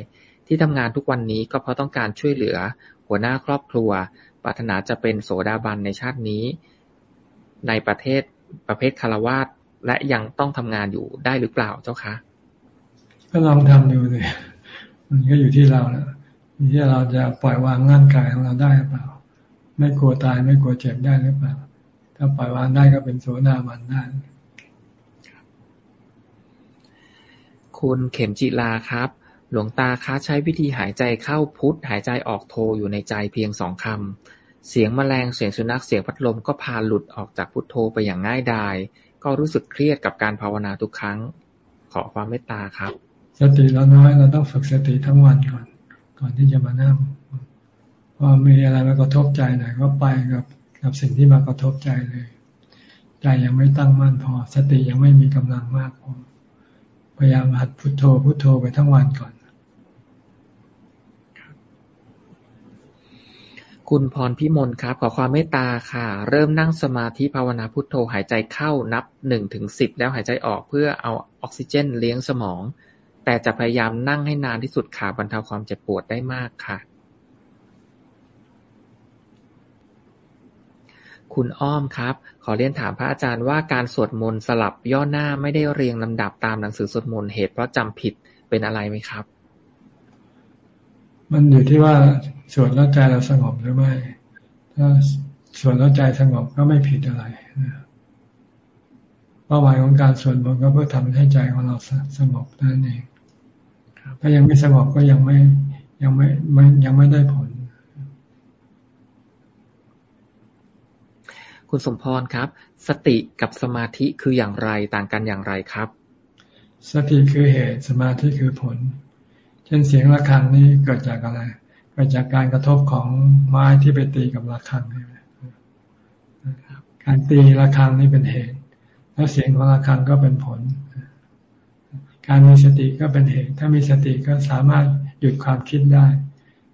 ที่ทำงานทุกวันนี้ก็เพราะต้องการช่วยเหลือ หัวหน้าครอบครัว ปรารถนาจะเป็นโสดาบันในชาตินี้ ในประเทศประเภทคารวาสและยังต้องทำงานอยู่ได้หรือเปล่าเจ้าคะ ก็ลองทำดูเลยมันก็อยู่ที่เราแหละที่เราจะปล่อยวางร่างกายของเราได้หรือเปล่า ไม่กลัวตายไม่กลัวเจ็บได้หรือเปล่า ถ้าปล่อยวางได้ก็เป็นโสดาบันได้คุณเข็มจิลาครับ หลวงตาคะใช้วิธีหายใจเข้าพุทหายใจออกโทอยู่ในใจเพียงสองคำเสียงแมลงเสียงสุนัขเสียงพัดลมก็พาหลุดออกจากพุทโธไปอย่างง่ายดาย ก็รู้สึกเครียดกับการภาวนาทุกครั้ง ขอความเมตตาครับ สติเราน้อยเราต้องฝึกสติทั้งวันก่อน ก่อนที่จะมานั่ง พอมีอะไรมากระทบใจหน่อยก็ไปกับกับสิ่งที่มากระทบใจเลย ใจยังไม่ตั้งมั่นพอ สติยังไม่มีกำลังมากพอพยายามหัดพุโทโธพุโทโธไปทั้งวันก่อน คุณพรพิมลครับ ขอความเมตตาค่ะ เริ่มนั่งสมาธิภาวนาพุทโธหายใจเข้านับหนึ่งถึงสิบแล้วหายใจออกเพื่อเอาออกซิเจนเลี้ยงสมอง แต่จะพยายามนั่งให้นานที่สุดค่ะบรรเทาความเจ็บปวดได้มากค่ะ คุณอ้อมครับ ขอเรียนถามพระอาจารย์ว่าการสวดมนต์สลับย่อหน้าไม่ได้เรียงลำดับตามหนังสือสวดมนต์เหตุเพราะจำผิดเป็นอะไรไหมครับ มันอยู่ที่ว่าสวดแล้วใจเราสงบหรือไม่ ถ้าสวดแล้วใจสงบก็ไม่ผิดอะไรเป้าหมายของการสวดมนต์ก็เพื่อทำให้ใจของเราสงบนั่นเองถ้ายังไม่สงบก็ยังไม่ยังไม่ไม่ยังไม่ได้ผล คุณสมพรครับ สติกับสมาธิคืออย่างไรต่างกันอย่างไรครับ สติคือเหตุ สมาธิคือผล เช่นเสียงะระฆังนี้เกิดจากอะไร เกิดจากการกระทบของไม้ที่ไปตีกับระฆังนี่การตีระฆังนี่เป็นเหตุ แล้วเสียงของระฆังก็เป็นผล การมีสติก็เป็นเหตุ ถ้ามีสติก็สามารถหยุดความคิดได้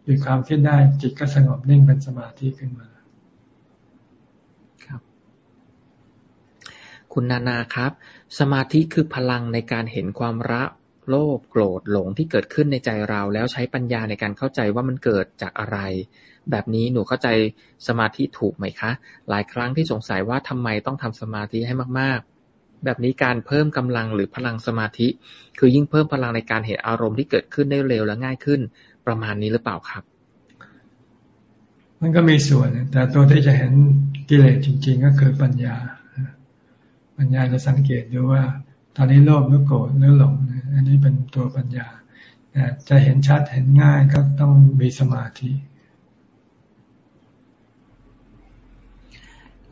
หยุดความคิดได้จิตก็สงบนิ่งเป็นสมาธิขึ้นมา ครับ คุณนานาครับ สมาธิคือพลังในการเห็นความรักโลภโกรธหลงที่เกิดขึ้นในใจเรา แล้วใช้ปัญญาในการเข้าใจว่ามันเกิดจากอะไร แบบนี้หนูเข้าใจสมาธิถูกไหมคะ หลายครั้งที่สงสัยว่าทำไมต้องทำสมาธิให้มาก ๆ แบบนี้การเพิ่มกำลังหรือพลังสมาธิ คือยิ่งเพิ่มพลังในการเห็นอารมณ์ที่เกิดขึ้นได้เร็วและง่ายขึ้น ประมาณนี้หรือเปล่าครับ มันก็มีส่วนแต่ตัวที่จะเห็นกิเลสจริง ๆ ก็คือปัญญา ปัญญาจะสังเกตดูว่า ตอนนี้โลภหรือโกรธหรือหลงอันนี้เป็นตัวปัญญาแต่จะเห็นชัดเห็นง่ายก็ต้องมีสมาธิ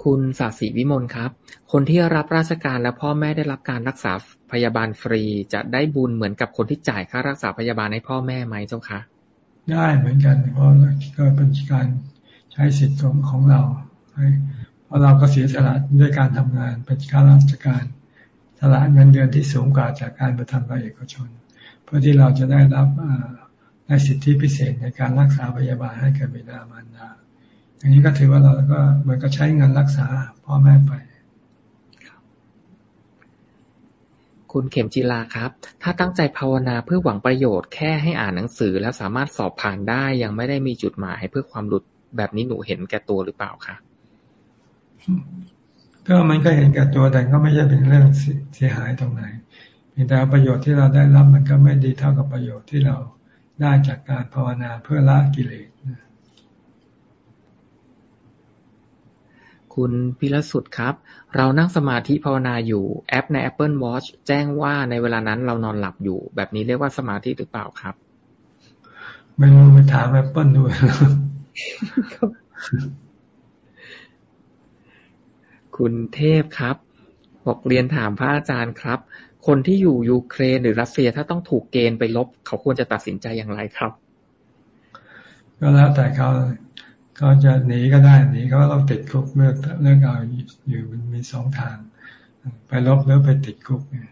คุณศาสีวิมลครับ คนที่รับราชการและพ่อแม่ได้รับการรักษาพยาบาลฟรี จะได้บุญเหมือนกับคนที่จ่ายค่ารักษาพยาบาลให้พ่อแม่ไหมเจ้าคะได้เหมือนกันเพราะก็เป็นการใช้สิทธิ์ของของเรา เพราะเราก็เสียสละด้วยการทำงานเป็นข้าราชการสละเงินเดือนที่สูงกว่าจากการประทำกับเอกชน เพื่อที่เราจะได้รับได้สิทธิพิเศษในการรักษาพยาบาลให้กับบิดามารดาอย่างนี้ก็ถือว่าเราก็เหมือนกับใช้เงินรักษาพ่อแม่ไปคุณเข็มจิลาครับ ถ้าตั้งใจภาวนาเพื่อหวังประโยชน์แค่ให้อ่านหนังสือ แล้วสามารถสอบผ่านได้ยังไม่ได้มีจุดหมายเพื่อความหลุดแบบนี้หนูเห็นแก่ตัวหรือเปล่าคะ ก็มันก็เห็นกับตัวแต่ก็ไม่ใช่เป็นเรื่องเสียหายตรงไหนเพียงแต่ประโยชน์ที่เราได้รับมันก็ไม่ดีเท่ากับประโยชน์ที่เราได้จากการภาวนาเพื่อละกิเลสคุณพิรสุดครับ เรานั่งสมาธิภาวนาอยู่แอปใน Apple Watch แจ้งว่าในเวลานั้นเรานอนหลับอยู่ แบบนี้เรียกว่าสมาธิหรือเปล่าครับ ไม่รู้ไปถาม Apple ดู คุณเทพครับ บอกเรียนถามพระอาจารย์ครับ คนที่อยู่ยูเครนหรือรัสเซียถ้าต้องถูกเกณฑ์ไปลบ เขาควรจะตัดสินใจอย่างไรครับ ก็แล้วแต่เขาเขาจะหนีก็ได้หนีเขาต้องติดคุกเลือกเลือกเอาอยู่มันมีสองทาง ไปลบหรือไปติดคุกเนี่ย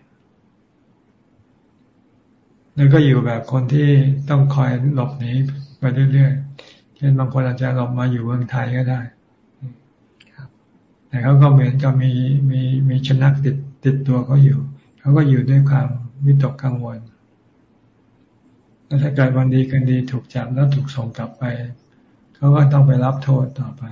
แล้วก็อยู่แบบคนที่ต้องคอยหลบหนีไปเรื่อยๆเช่นบางคนอาจจะหลบมาอยู่เมืองไทยก็ได้ แต่เขาก็เหมือนกับมีมีมีชนักติดติดตัวเขาอยู่ เขาก็อยู่ด้วยความวิตกกังวลแล้วถ้าเกิดวันดีกันดีถูกจับแล้วถูกส่งกลับไป เขาก็ต้องไปรับโทษต่อไป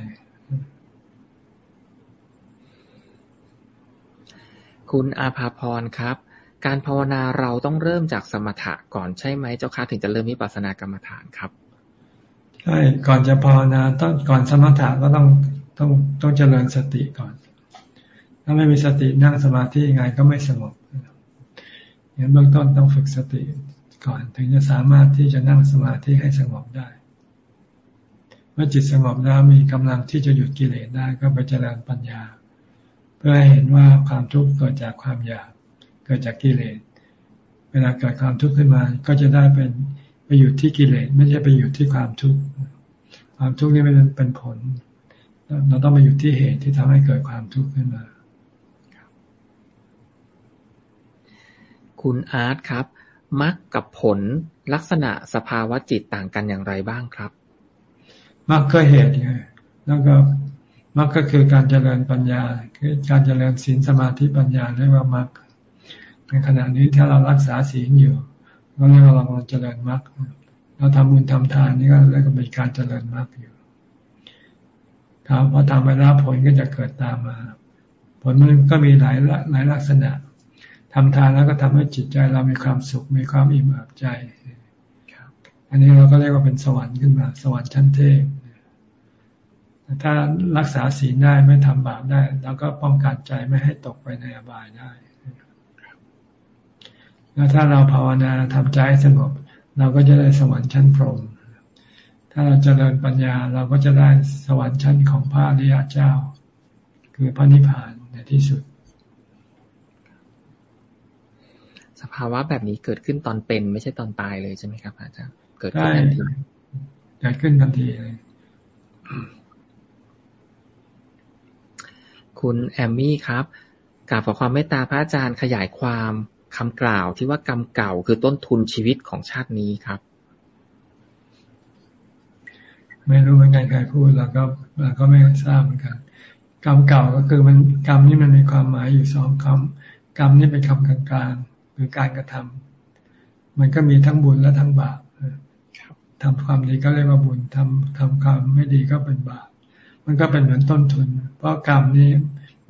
คุณอาภาพรครับ การภาวนาเราต้องเริ่มจากสมถะก่อนใช่ไหมเจ้าค่ะถึงจะเริ่มวิปัสสนากรรมฐานครับใช่ก่อนจะภาวนาต้องก่อนสมถะก็ต้อง ต้องต้องเจริญสติก่อน ถ้าไม่มีสตินั่งสมาธิยังไงก็ไม่สงบอย่างเบื้องต้นต้องฝึกสติก่อน ถึงจะสามารถที่จะนั่งสมาธิให้สงบได้ เมื่อจิตสงบแล้วมีกำลังที่จะหยุดกิเลสได้ก็ไปเจริญปัญญา เพื่อให้เห็นว่าความทุกข์เกิดจากความอยากเกิดจากกิเลส เวลาเกิดความทุกข์ขึ้นมาก็จะได้เป็นไปอยู่ที่กิเลสไม่ใช่ไปอยู่ที่ความทุกข์ความทุกข์นี่เป็นเป็นผล เราต้องมาอยู่ที่เหตุที่ทำให้เกิดความทุกข์ขึ้นมาคุณอาร์ตครับมรรคกับผลลักษณะสภาวะจิตต่างกันอย่างไรบ้างครับมรรคก็เหตุไงแล้วก็มรรคก็คือการเจริญปัญญา คือการเจริญศีลสมาธิปัญญาเรียกว่ามรรคในขณะนี้ถ้าเรารักษาศีลอยู่ก็เรียกว่าเรากำลังเจริญมรรคเราทำบุญทำทานนี่ก็เรียกว่าเป็นการเจริญมรรคอยู่ครับ พอทำไปแล้วผลก็จะเกิดตามมา ผลมันก็มีหลายหลายลักษณะทำทานแล้วก็ทำให้จิตใจเรามีความสุขมีความอิ่มเอิบใจอันนี้เราก็เรียกว่าเป็นสวรรค์ขึ้นมา สวรรค์ชั้นเทพถ้ารักษาศีลได้ไม่ทำบาปได้เราก็ป้องกันใจไม่ให้ตกไปในอบายได้แล้วถ้าเราภาวนาทำใจสงบ เราก็จะได้สวรรค์ชั้นพรหม ถ้าเราจเจริญปัญญาเราก็จะได้สวรรค์ชั้นของพระอริยเจ้า คือพระนิพพานในที่สุด สภาวะแบบนี้เกิดขึ้นตอนเป็น ไม่ใช่ตอนตายเลยใช่ไหมครับอาจารย์เกิดขึ้นทันทีเกิดขึ้นทันทีเลยคุณแอมมี่ครับกราบขอความเมตตาพระอาจารย์ขยายความคำกล่าวที่ว่ากรรมเก่าคือต้นทุนชีวิตของชาตินี้ครับ ไม่รู้เหมือนกันใครพูดเราก็เราก็ไม่ทราบเหมือนกันกรรมเก่าก็คือมันกรรมนี่มันมีความหมายอยู่สองคำกรรมนี่เป็นคำกลางๆคือการกระทำมันก็มีทั้งบุญและทั้งบาปทำความดีก็เรียกว่าบุญทำทำความไม่ดีก็เป็นบาปมันก็เป็นเหมือนต้นทุน เพราะกรรมนี่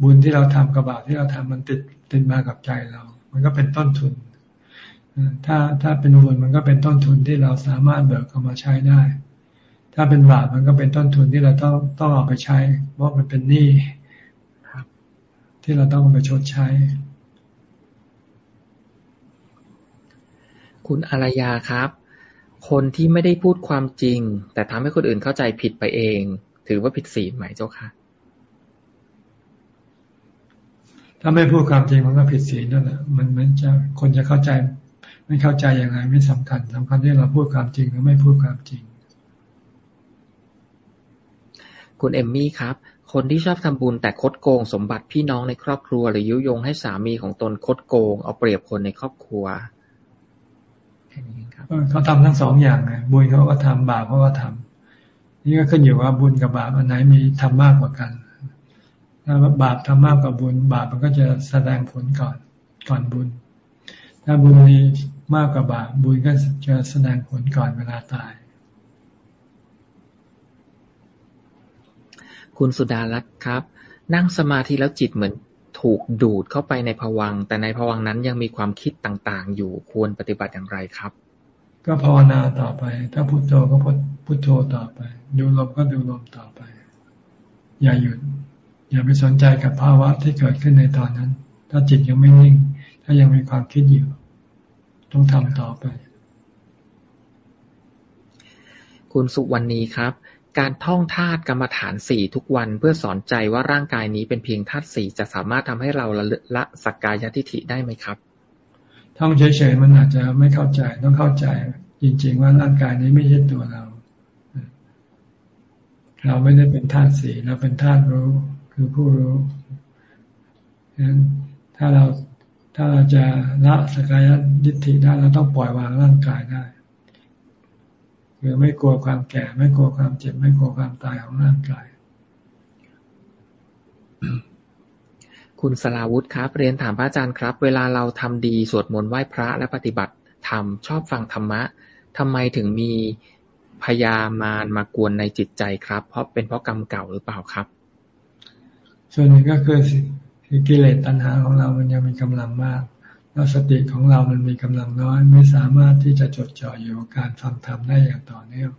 บุญที่เราทำกับบาปที่เราทำมันติดติดมากับใจเรา มันก็เป็นต้นทุนถ้าถ้าเป็นบุญมันก็เป็นต้นทุนที่เราสามารถเบิกเอามาใช้ได้ ถ้าเป็นบาปมันก็เป็นต้นทุนที่เราต้องต้องเอาไปใช้ เพราะมันเป็นหนี้ที่เราต้องไปชดใช้ คุณอารยาครับ คนที่ไม่ได้พูดความจริง แต่ทำให้คนอื่นเข้าใจผิดไปเอง ถือว่าผิดศีลไหมเจ้าค่ะ ถ้าไม่พูดความจริงมันก็ผิดศีลนั่นแหละมันมันจะคนจะเข้าใจ ไม่เข้าใจยังไงไม่สำคัญสำคัญที่เราพูดความจริงหรือไม่พูดความจริง คุณเอมมี่ครับ คนที่ชอบทำบุญแต่คดโกงสมบัติพี่น้องในครอบครัว หรือยุยงให้สามีของตนคดโกง เอาเปรียบคนในครอบครัวแค่นี้ครับเขาทำทั้งสองอย่างไงบุญเขาก็ทำบาปเขาก็ทำนี่ก็ขึ้นอยู่ว่าบุญกับบาปอันไหนมีทำมากกว่ากันถ้าบาปทำมากกว่าบุญ บาปมันก็จะแสดงผลก่อนก่อนบุญ ถ้าบุญมีมากกว่าบาปบุญก็จะแสดงผลก่อนเวลาตาย คุณสุดารัตน์ครับ นั่งสมาธิแล้วจิตเหมือนถูกดูดเข้าไปในภวังแต่ในภวังนั้นยังมีความคิดต่างๆ อยู่ควรปฏิบัติอย่างไรครับ ก็ภาวนาต่อไป ถ้าพุโทโธก็พุโทโธต่อไป ดูลมก็ดูลมต่อไป อย่าหยุด อย่าไปสนใจกับภาวะที่เกิดขึ้นในตอนนั้น ถ้าจิตยังไม่นิ่ง ถ้ายังมีความคิดอยู่ ต้องทำต่อไป คุณสุวรรณีครับ การท่องธาตุกรรมฐานสี่ทุกวันเพื่อสอนใจว่าร่างกายนี้เป็นเพียงธาตุสี่จะสามารถทำให้เราละละสักกายทิฏฐิได้ไหมครับ ท่องเฉยๆมันอาจจะไม่เข้าใจต้องเข้าใจ จริง ๆ ว่าร่างกายนี้ไม่ใช่ตัวเรา เราไม่ได้เป็นธาตุสี่เราเป็นธาตุรู้คือผู้รู้ฉะนั้นถ้าเราถ้าเราจะละสกายยิทธิได้เราต้องปล่อยวางร่างกายได้ คือไม่กลัวความแก่ ไม่กลัวความเจ็บ ไม่กลัวความตายของร่างกาย คุณสลาวุธครับ เรียนถามพระอาจารย์ครับ เวลาเราทำดีสวดมนต์ไหว้พระและปฏิบัติธรรมชอบฟังธรรมะทำไมถึงมีพยามารมากวนในจิตใจครับ เพราะเป็นเพราะกรรมเก่าหรือเปล่าครับ ส่วนหนึ่งก็คือกิเลสตัณหาของเรามันยังมีกำลังมาก แล้วสติของเรามันมีกำลังน้อย ไม่สามารถที่จะจดจ่ออยู่กับการฟังธรรมได้อย่างต่อเนื่อง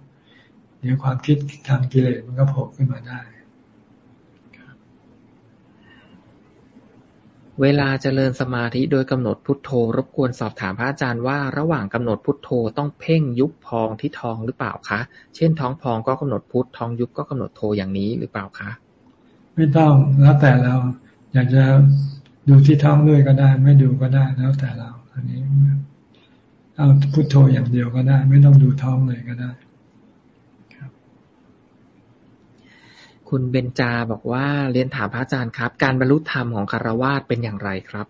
เดี๋ยวความคิดทางกิเลสมันก็โผล่ขึ้นมาได้ เวลาเจริญสมาธิโดยกำหนดพุทโธ รบกวนสอบถามพระอาจารย์ว่าระหว่างกำหนดพุทโธต้องเพ่งยุบพองที่ท้องหรือเปล่าคะ เช่นท้องพองก็กำหนดพุทท้องยุบก็กำหนดโธอย่างนี้หรือเปล่าคะ ไม่ต้องแล้วแต่เราอยากจะ ดูที่ท้องด้วยก็ได้ ไม่ดูก็ได้แล้วแต่เรา อันนี้เอาพุทโธอย่างเดียวก็ได้ ไม่ต้องดูท้องเลยก็ได้คุณเบญจาบอกว่าเรียนถามพระอาจารย์ครับ การบรรลุธรรมของคารวาสเป็นอย่างไรครับ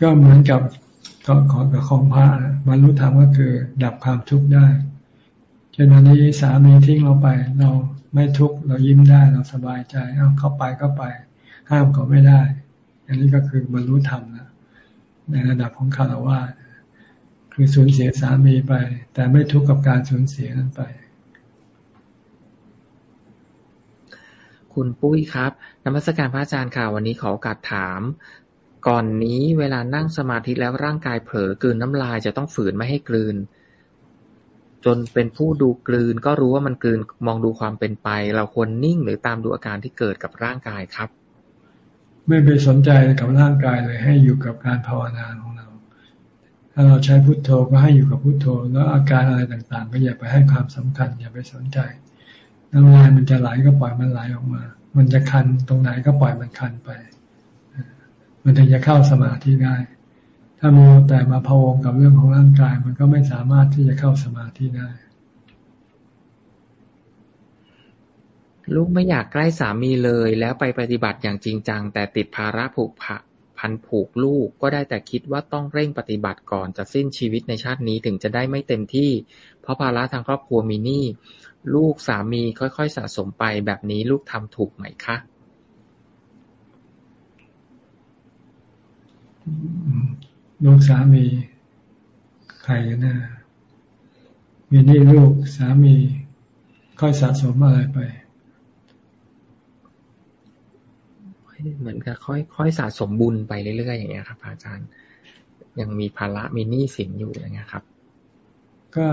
ก็เหมือนกับของกับของพระบรรลุธรรมก็คือ ดับความทุกข์ได้เช่นวันนี้สามีทิ้งเราไป เราไม่ทุกข์เรายิ้มได้เราสบายใจ เอาเข้าไปก็ไป ห้ามก็ไม่ได้ อันนี้ก็คือบรรลุธรรมนะในระดับของคารวะคือสูญเสียสามีไป แต่ไม่ทุกข์กับการสูญเสียนั้นไป คุณปุ้ยครับนมัสการพระอาจารย์ค่ะวันนี้ขอโอกาสถาม ก่อนนี้เวลานั่งสมาธิแล้วร่างกายเผลอกลืนน้ำลายจะต้องฝืนไม่ให้กลืน จนเป็นผู้ดูกลืน ก็รู้ว่ามันกลืนมองดูความเป็นไป เราควรนิ่งหรือตามดูอาการที่เกิดกับร่างกายครับ ไม่ไปสนใจกับร่างกายเลยให้อยู่กับการภาวนาของเรา ถ้าเราใช้พุทโธก็ให้อยู่กับพุทโธ แล้วอาการอะไรต่างๆ ก็อย่าไปให้ความสำคัญ อย่าไปสนใจน้ำลายมันจะไหลก็ปล่อยมันไหลออกมา มันจะคันตรงไหนก็ปล่อยมันคันไป มันถึงจะเข้าสมาธิได้ ถ้ามัวแต่มาพะวงกับเรื่องของร่างกาย มันก็ไม่สามารถที่จะเข้าสมาธิได้ ลูกไม่อยากใกล้สามีเลย แล้วไปปฏิบัติอย่างจริงจัง แต่ติดภาระผูกพันผูกลูก ก็ได้แต่คิดว่าต้องเร่งปฏิบัติก่อนจะสิ้นชีวิตในชาตินี้ถึงจะได้ไม่เต็มที่ เพราะภาระทางครอบครัวมีหนี้ลูกสามีค่อยๆสะสมไปแบบนี้ลูกทำถูกไหมคะลูกสามีใครนะมีนี่ลูกสามีค่อยสะสมอะไรไป เหมือนกับค่อยๆสะสมบุญไปเรื่อยๆอย่างเงี้ยครับ อาจารย์ ยังมีภาระมีหนี้สินอยู่อย่างเงี้ยครับ ก็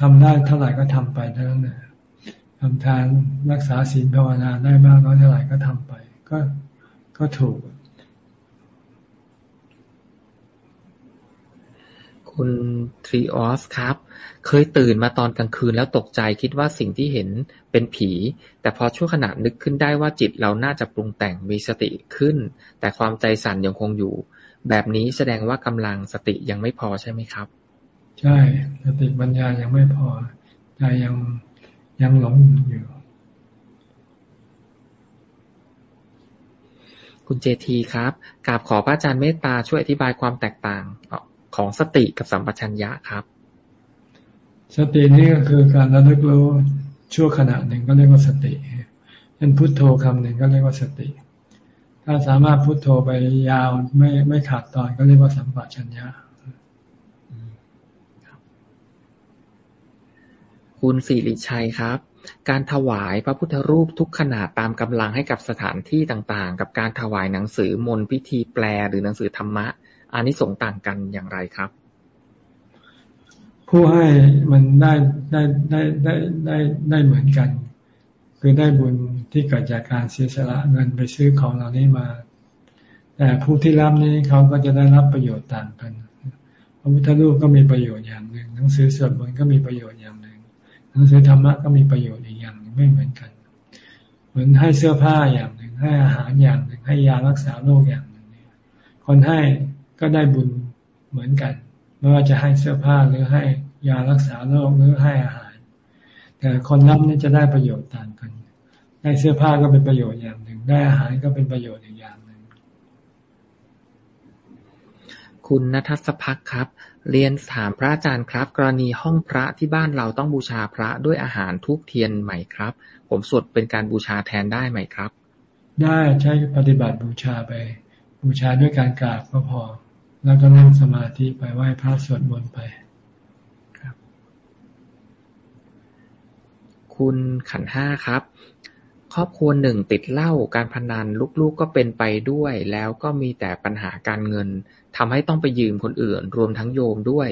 ทำได้เท่าไหร่ก็ทำไปเท่านั้นนะทำทานรักษาศีลภาวนาได้มากน้อยเท่าไหร่ก็ทำไป ก็ก็ถูก คุณทรีออสครับ เคยตื่นมาตอนกลางคืนแล้วตกใจคิดว่าสิ่งที่เห็นเป็นผี แต่พอชั่วขณะนึกขึ้นได้ว่าจิตเราน่าจะปรุงแต่งมีสติขึ้น แต่ความใจสั่นยังคงอยู่ แบบนี้แสดงว่ากำลังสติยังไม่พอใช่ไหมครับ ใช่สติปัญญายังไม่พอใจยังยังหลงอยู่คุณเจทีครับกราบขอพระอาจารย์เมตตาช่วยอธิบายความแตกต่าง ของสติกับสัมปชัญญะครับ สตินี่ก็คือการระลึกรู้ชั่วขณะหนึ่งก็เรียกว่าสติเช่นพุทโธคำหนึ่งก็เรียกว่าสติ ถ้าสามารถพุทโธไปยาวไม่ไม่ขาดตอนก็เรียกว่าสัมปชัญญะคุณสิริชัยครับ การถวายพระพุทธรูปทุกขนาดตามกำลังให้กับสถานที่ต่างๆ กับการถวายหนังสือมนพิธีแปลหรือหนังสือธรรมะ อานิสงส์ต่างกันอย่างไรครับ ผู้ให้มันได้ได้ได้ได้ได้ได้เหมือนกัน คือได้บุญที่เกิดจากการเสียสละเงินไปซื้อของเหล่านี้มา แต่ผู้ที่รับนี้เขาก็จะได้รับประโยชน์ต่างกันพระพุทธรูปก็มีประโยชน์อย่างหนึ่งหนังสือสวดมนต์ก็มีประโยชน์อย่างหนึ่งหนังสือธรรมะก็มีประโยชน์อีกอย่างหนึ่งไม่เหมือนกัน เหมือนให้เสื้อผ้าอย่างหนึ่งให้อาหารอย่างหนึ่งให้ยารักษาโรคอย่างหนึ่งคนให้ ก็ได้บุญเหมือนกัน ไม่ว่าจะให้เสื้อผ้าหรือให้ยารักษาโรคหรือให้อาหาร แต่คนรับนี่จะได้ประโยชน์ต่างกัน ได้เสื้อผ้าก็เป็นประโยชน์อย่างหนึ่ง ได้อาหารก็เป็นประโยชน์อีกอย่างหนึ่ง คุณนัทศพักครับ เรียนถามพระอาจารย์ครับ กรณีห้องพระที่บ้านเราต้องบูชาพระด้วยอาหารทุกเทียนไหมครับ ผมสวดเป็นการบูชาแทนได้ไหมครับ ได้ใช้ปฏิบัติบูชาไป บูชาด้วยการกราบก็พอ แล้วก็นั่งสมาธิไปไหว้พระสวดมนต์ไปครับ คุณขันห้าครับ ครอบครัวหนึ่งติดเหล้าการพนันลูกๆก็เป็นไปด้วย แล้วก็มีแต่ปัญหาการเงินทำให้ต้องไปยืมคนอื่น รวมทั้งโยมด้วย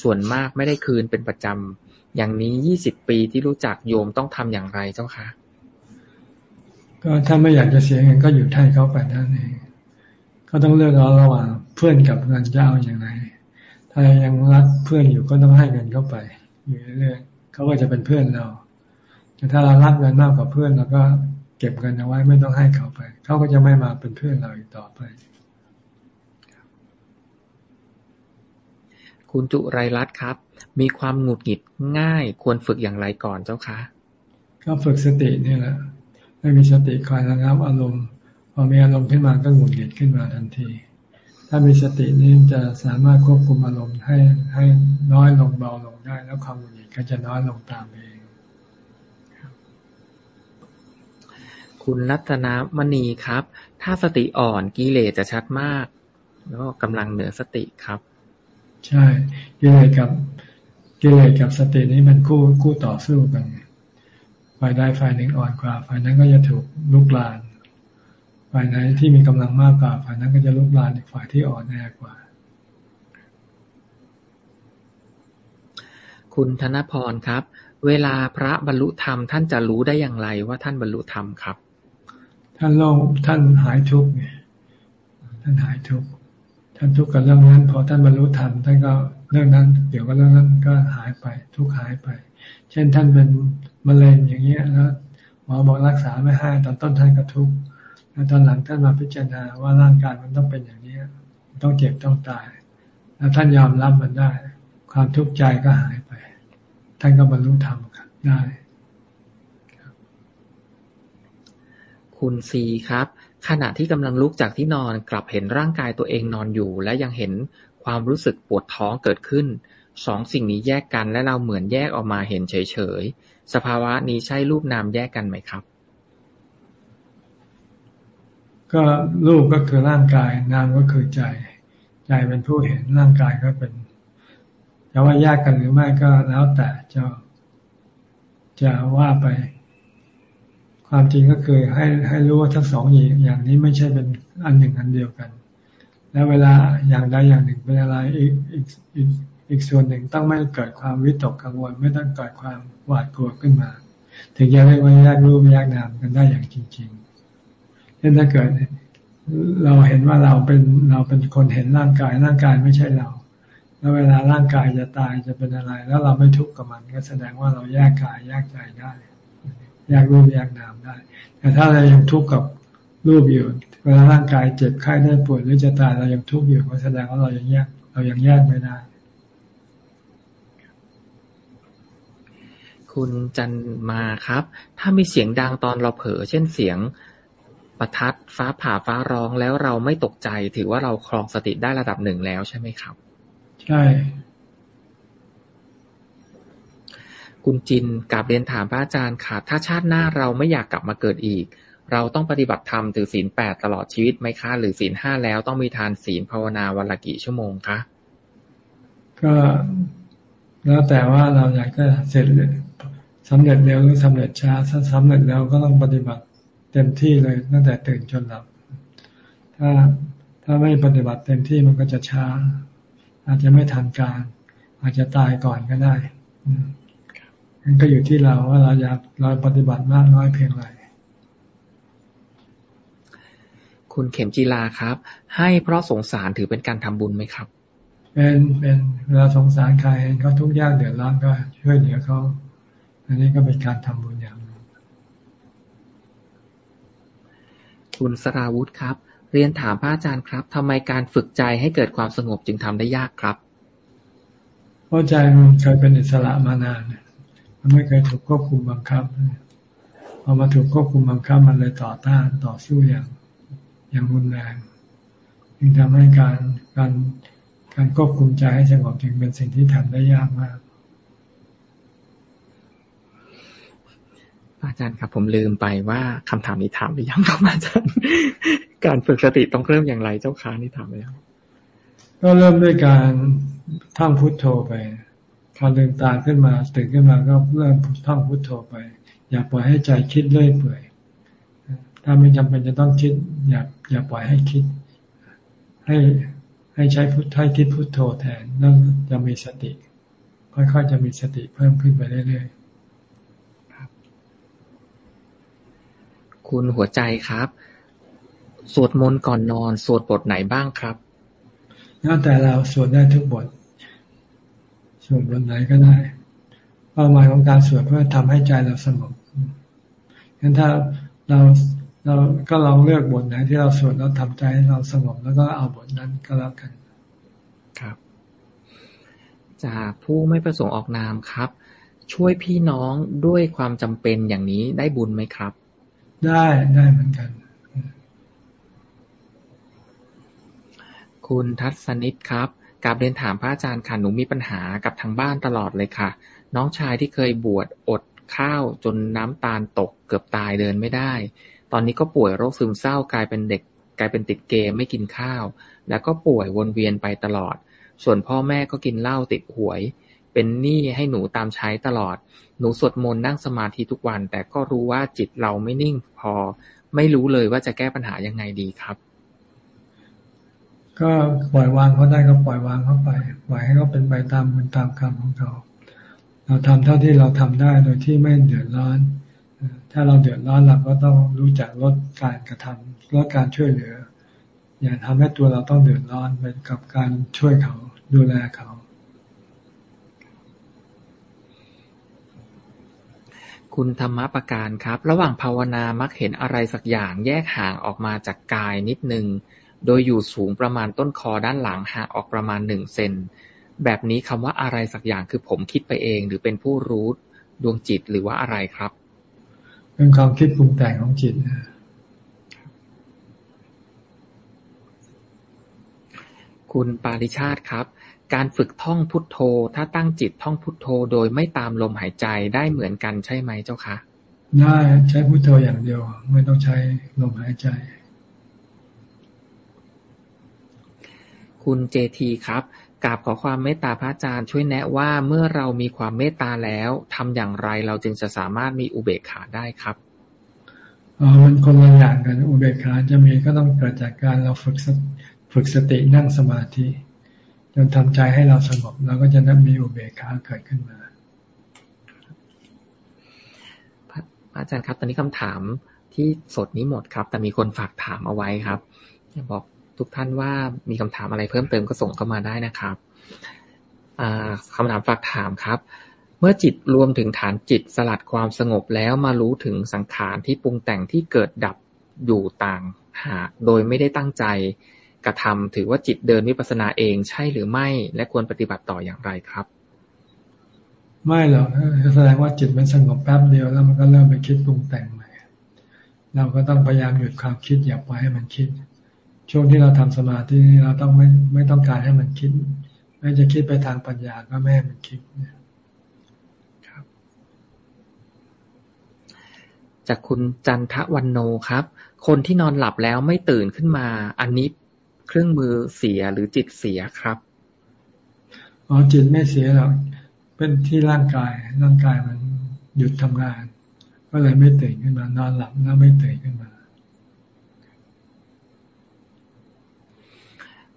ส่วนมากไม่ได้คืนเป็นประจำอย่างนี้ยี่สิบปีที่รู้จักโยมต้องทำอย่างไรเจ้าคะก็ถ้าไม่อยากจะเสียเงินก็หยุดให้เขาไปนั่นเอง ก็ต้องเลือกเอาระหว่างเพื่อนกับเงินจะเอาอย่างไร ถ้ายังรักเพื่อนอยู่ก็ต้องให้เงินเขาไป อยู่เรื่อยๆเขาก็จะเป็นเพื่อนเรา แต่ถ้าเรารักเงินมากกว่าเพื่อนเราก็เก็บเงินเอาไว้ไม่ต้องให้เขาไป เขาก็จะไม่มาเป็นเพื่อนเราอีกต่อไป คุณจุไรรัตครับ มีความหงุดหงิดง่ายควรฝึกอย่างไรก่อนเจ้าคะ ก็ฝึกสตินี่แหละ ไม่มีสติคอยระงับอารมณ์พ อมีอารมณ์ขึ้นมาก็หงุดหงิดขึ้นมาทันที ถ้ามีสตินี่จะสามารถควบคุมอารมณ์ให้ให้น้อยลงเบาลงได้ แล้วความหงุดหงิดก็จะน้อยลงตามเอง คุณรัตนมณีครับ ถ้าสติอ่อนกิเลสจะชัดมาก แล้วกำลังเหนือสติครับ ใช่กิเลสกับกิเลสกับสตินี้มันคู่คู่ต่อสู้กันฝ่ายใดฝ่ายหนึ่งอ่อนกว่าฝ่ายนั้นก็จะถูกลุกลาน ฝ่ายไหนที่มีกำลังมากกว่าฝ่ายนั้นก็จะลุกลานอีกฝ่ายที่อ่อนแอกว่า คุณธนพรครับ เวลาพระบรรลุธรรมท่านจะรู้ได้อย่างไรว่าท่านบรรลุธรรมครับ ท่านโลงท่านหายทุกข์ท่านหายทุกข์ท่านทุกข์กับเรื่องนั้นพอท่านบรรลุธรรมท่านก็เรื่องนั้น เดี๋ยวก็เรื่องนั้นก็หายไป ทุกหายไป เช่นท่านเป็นมะเร็งอย่างเงี้ยแล้วหมอบอกรักษาไม่ให้ตอนต้นท่านก็ทุกข์ แล้วตอนหลังท่านมาพิจารณาว่าร่างกายมันต้องเป็นอย่างนี้ต้องเจ็บต้องตาย แล้วท่านยอมรับมันได้ ความทุกข์ใจก็หายไป ท่านก็บรรลุธรรมได้ คุณซีครับ ขณะที่กำลังลุกจากที่นอนกลับเห็นร่างกายตัวเองนอนอยู่ และยังเห็นความรู้สึกปวดท้องเกิดขึ้นสองสิ่งนี้แยกกันและเราเหมือนแยกออกมาเห็นเฉยๆสภาวะนี้ใช่รูปนามแยกกันไหมครับ ก็รูปก็คือร่างกาย นามก็คือใจ ใจเป็นผู้เห็นร่างกายก็เป็นจะว่าแยกกันหรือไม่ก็แล้วแต่จะจะว่าไป ความจริงก็คือให้ให้รู้ว่าทั้งสองอย่างนี้ไม่ใช่เป็นอันหนึ่งอันเดียวกัน แล้วเวลาอย่างใดอย่างหนึ่งเป็นอะไรอีกอีกอีกอีกส่วนหนึ่งต้องไม่เกิดความวิตกกังวล ไม่ต้องเกิดความหวาดกลัวขึ้นมา ถึงจะเรียกว่าแยกรูปแยกนามกันได้อย่างจริง เช่นถ้าเกิดเราเห็นว่าเราเป็นเราเป็นคนเห็นร่างกายร่างกายไม่ใช่เรา แล้วเวลาร่างกายจะตายจะเป็นอะไร แล้วเราไม่ทุกข์กับมัน ก็แสดงว่าเราแยกกายแยกใจได้แยกรูปแยกนามได้ แต่ถ้าเรายังทุกข์กับรูปอยู่เวลาร่างกายเจ็บไข้ได้ป่วยหรือจะตายเรายังทุกข์อยู่ก็แสดงว่าเรายังแยกเรายังแยกไม่ได้ คุณจันมาครับ ถ้ามีเสียงดังตอนเราเผลอเช่นเสียง ประทัด ฟ้าผ่าฟ้าร้องแล้วเราไม่ตกใจ ถือว่าเราครองสติได้ระดับหนึ่งแล้วใช่ไหมครับ ใช่ คุณจินกลับเรียนถามพระอาจารย์ค่ะ ถ้าชาติหน้าเราไม่อยากกลับมาเกิดอีก เราต้องปฏิบัติธรรมถือศีลแปดตลอดชีวิตไหมคะ หรือศีลห้าแล้วต้องมีทานศีลภาวนาวันละกี่ชั่วโมงคะก็แล้วแต่ว่าเราอยากจะเสร็จสำเร็จเร็วหรือสำเร็จช้าถ้าสำเร็จแล้วก็ต้องปฏิบัติ เต็มที่เลยตั้งแต่ตื่นจนหลับ ถ้าถ้าไม่ปฏิบัติเต็มที่มันก็จะช้า อาจจะไม่ทันการ อาจจะตายก่อนก็ได้มันก็อยู่ที่เราว่าเราอยากเราปฏิบัติมากน้อยเพียงไรคุณเข็มจีลาครับ ให้เพราะสงสารถือเป็นการทำบุญไหมครับ เป็นเป็นเวลาสงสารใครเขาทุกข์ยากเดือดร้อนก็ช่วยเหลือเขาอันนี้ก็เป็นการทำบุญอย่างนึง คุณสราวุธครับ เรียนถามพระอาจารย์ครับทำไมการฝึกใจให้เกิดความสงบจึงทำได้ยากครับเพราะใจมันเคยเป็นอิสระมานาน มันไม่เคยถูกควบคุมบังคับพอมาถูกควบคุมบังคับมันเลยต่อต้านต่อสู้อย่างอย่างรุนแรงจึงทำให้การการการควบคุมใจให้สงบจึงเป็นสิ่งที่ทำได้ยากมาก อาจารย์ครับ ผมลืมไปว่าคำถามนี้ถามหรือยังครับอาจารย์ การฝึกสติต้องเริ่มอย่างไรเจ้าค้านี่ถามไปแล้ว ก็เริ่มด้วยการท่องพุทโธไปพอลืมตาขึ้นมาตื่นขึ้นมาก็เริ่มท่องพุทโธไป อย่าปล่อยให้ใจคิดเรื่อยเปื่อยถ้าไม่จำเป็นจะต้องคิด อย่าอย่าปล่อยให้คิด ให้ให้ใช้พุทให้คิดพุทโธแทนนั่นจะมีสติ ค่อยๆจะมีสติเพิ่มขึ้นไปเรื่อยๆ คุณหัวใจครับ สวดมนต์ก่อนนอน สวดบทไหนบ้างครับแล้วแต่เราสวดได้ทุกบท สวดบทไหนก็ได้เป้าหมายของการสวดเพื่อทำให้ใจเราสงบงั้นถ้าเราเราก็ลองเลือกบทไหนที่เราสวดแล้วทำใจให้เราสงบแล้วก็เอาบทนั้นก็แล้วกัน ครับ จากผู้ไม่ประสงค์ออกนามครับ ช่วยพี่น้องด้วยความจำเป็นอย่างนี้ได้บุญไหมครับ ได้ได้เหมือนกัน คุณทัศนิตครับกลับเรียนถามพระอาจารย์ค่ะหนูมีปัญหากับทางบ้านตลอดเลยค่ะ น้องชายที่เคยบวชอดข้าวจนน้ำตาลตกเกือบตายเดินไม่ได้ ตอนนี้ก็ป่วยโรคซึมเศร้ากลายเป็นเด็ก กลายเป็นติดเกมไม่กินข้าว แล้วก็ป่วยวนเวียนไปตลอด ส่วนพ่อแม่ก็กินเหล้าติดหวย เป็นหนี้ให้หนูตามใช้ตลอด หนูสวดมนต์นั่งสมาธิทุกวัน แต่ก็รู้ว่าจิตเราไม่นิ่งพอ ไม่รู้เลยว่าจะแก้ปัญหายังไงดีครับ ก็ปล่อยวางเขาได้ก็ปล่อยวางเขาไป ปล่อยให้เขาเป็นไปตามบุญตามกรรมของเขา เราทำเท่าที่เราทำได้โดยที่ไม่เดือดร้อน ถ้าเราเดือดร้อนเราก็ต้องรู้จักลดการกระทำลดการช่วยเหลือ อย่าทำให้ตัวเราต้องเดือดร้อนไปกับการช่วยเขาดูแลเขา คุณธรรมประการครับ ระหว่างภาวนามักเห็นอะไรสักอย่างแยกห่างออกมาจากกายนิดนึง โดยอยู่สูงประมาณต้นคอด้านหลังห่างออกประมาณหนึ่งเซน แบบนี้คำว่าอะไรสักอย่างคือผมคิดไปเอง หรือเป็นผู้รู้ดวงจิตหรือว่าอะไรครับ เป็นความคิดปรุงแต่งของจิตคุณปาริชาติครับ การฝึกท่องพุทโธ ถ้าตั้งจิตท่องพุทโธโดยไม่ตามลมหายใจได้เหมือนกันใช่ไหมเจ้าคะได้ใช้พุทโธอย่างเดียว ไม่ต้องใช้ลมหายใจ คุณเจทีครับกราบขอความเมตตาพระอาจารย์ช่วยแนะว่าเมื่อเรามีความเมตตาแล้วทำอย่างไรเราจึงจะสามารถมีอุเบกขาได้ครับอ๋อมันคนละอย่างกันอุเบกขาจะมีก็ต้องเกิดจากการเราฝึกฝึกสตินั่งสมาธิ จนทำใจให้เราสงบเราก็จะได้มีอุเบกขาเกิดขึ้นมาพระอาจารย์ครับ ตอนนี้คำถามที่สดนี้หมดครับ แต่มีคนฝากถามเอาไว้ครับบอกทุกท่านว่ามีคำถามอะไรเพิ่มเติมก็ส่งเข้ามาได้นะครับคำถามฝากถามครับ เมื่อจิตรวมถึงฐานจิตสลัดความสงบแล้วมารู้ถึงสังขารที่ปรุงแต่งที่เกิดดับอยู่ต่างหากโดยไม่ได้ตั้งใจ กระทำถือว่าจิตเดินวิปัสสนาเองใช่หรือไม่ และควรปฏิบัติต่ออย่างไรครับ ไม่หรอกแสดงว่าจิตมันสงบแป๊บเดียวแล้วมันก็เริ่มไปคิดปรุงแต่งใหม่เราก็ต้องพยายามหยุดความคิดอย่าปล่อยให้มันคิด ช่วงที่เราทำสมาธิเราต้องไม่ไม่ต้องการให้มันคิด ไม่จะคิดไปทางปัญญาก็ไม่ให้มันคิดครับ จากคุณจันทวันโนครับ คนที่นอนหลับแล้วไม่ตื่นขึ้นมา อันนี้ เครื่องมือเสียหรือจิตเสียครับอ๋อจิตไม่เสียหรอกเป็นที่ร่างกายร่างกายมันหยุดทำงาน ก็เลยไม่ตื่นขึ้นมานอนหลับแล้วไม่ตื่นขึ้นมา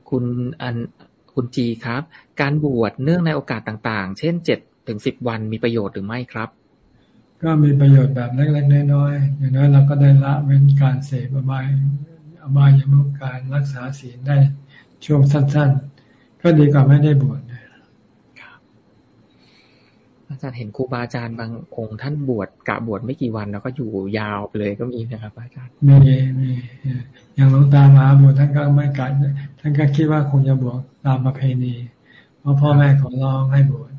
คุณอันคุณจีครับ การบวชเนื่องในโอกาสต่างๆ เช่นเจ็ดถึงสิบวันมีประโยชน์หรือไม่ครับ ก็มีประโยชน์แบบเล็กๆน้อยๆอย่างน้อยเราก็ได้ละเว้นการเสพอบาย อบายยมุกการรักษาศีลได้ช่วงสั้น ๆ ก็ดีกว่าไม่ได้บวชอาจารย์เห็นครูบาอาจารย์บางองค์ท่านบวชกะบวชไม่กี่วันแล้วก็อยู่ยาวไปเลยก็มีนะครับอาจารย์มีมีอย่างหลวงตามาบวชท่านก็ไม่กะท่านก็คิดว่าคงจะบวชตามประเพณี เพราะพ่อแม่ขอร้องให้บวช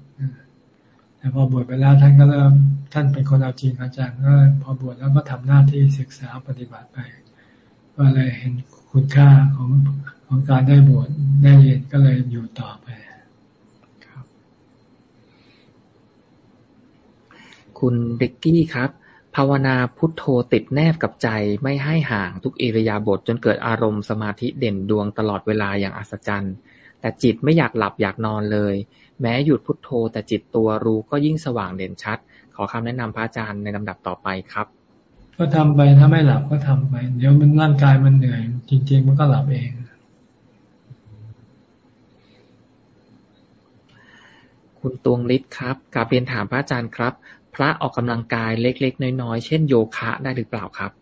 แต่พอบวชไปแล้วท่านก็เริ่มท่านเป็นคนเอาจริงอาจารย์ก็พอบวชแล้วก็ทำหน้าที่ศึกษาปฏิบัติไป ก็เลยเห็นคุณค่าของของการได้บวชได้เรียนก็เลยอยู่ต่อไปคุณเด็กกี้ครับ ภาวนาพุทโธติดแนบกับใจไม่ให้ห่างทุกอิริยาบถจนเกิดอารมณ์สมาธิเด่นดวงตลอดเวลาอย่างอัศจรรย์ แต่จิตไม่อยากหลับอยากนอนเลย แม้หยุดพุทโธแต่จิตตัวรู้ก็ยิ่งสว่างเด่นชัด ขอคำแนะนำพระอาจารย์ในลำดับต่อไปครับ ก็ทำไปถ้าไม่หลับก็ทำไป เดี๋ยวมันร่างกายมันเหนื่อย จริง ๆ มันก็หลับเอง คุณตวงฤทธิ์ครับกาเรียนถามพระอาจารย์ครับ พระออกกำลังกายเล็ก ๆ น้อยๆ เช่นโยคะได้หรือเปล่าครับ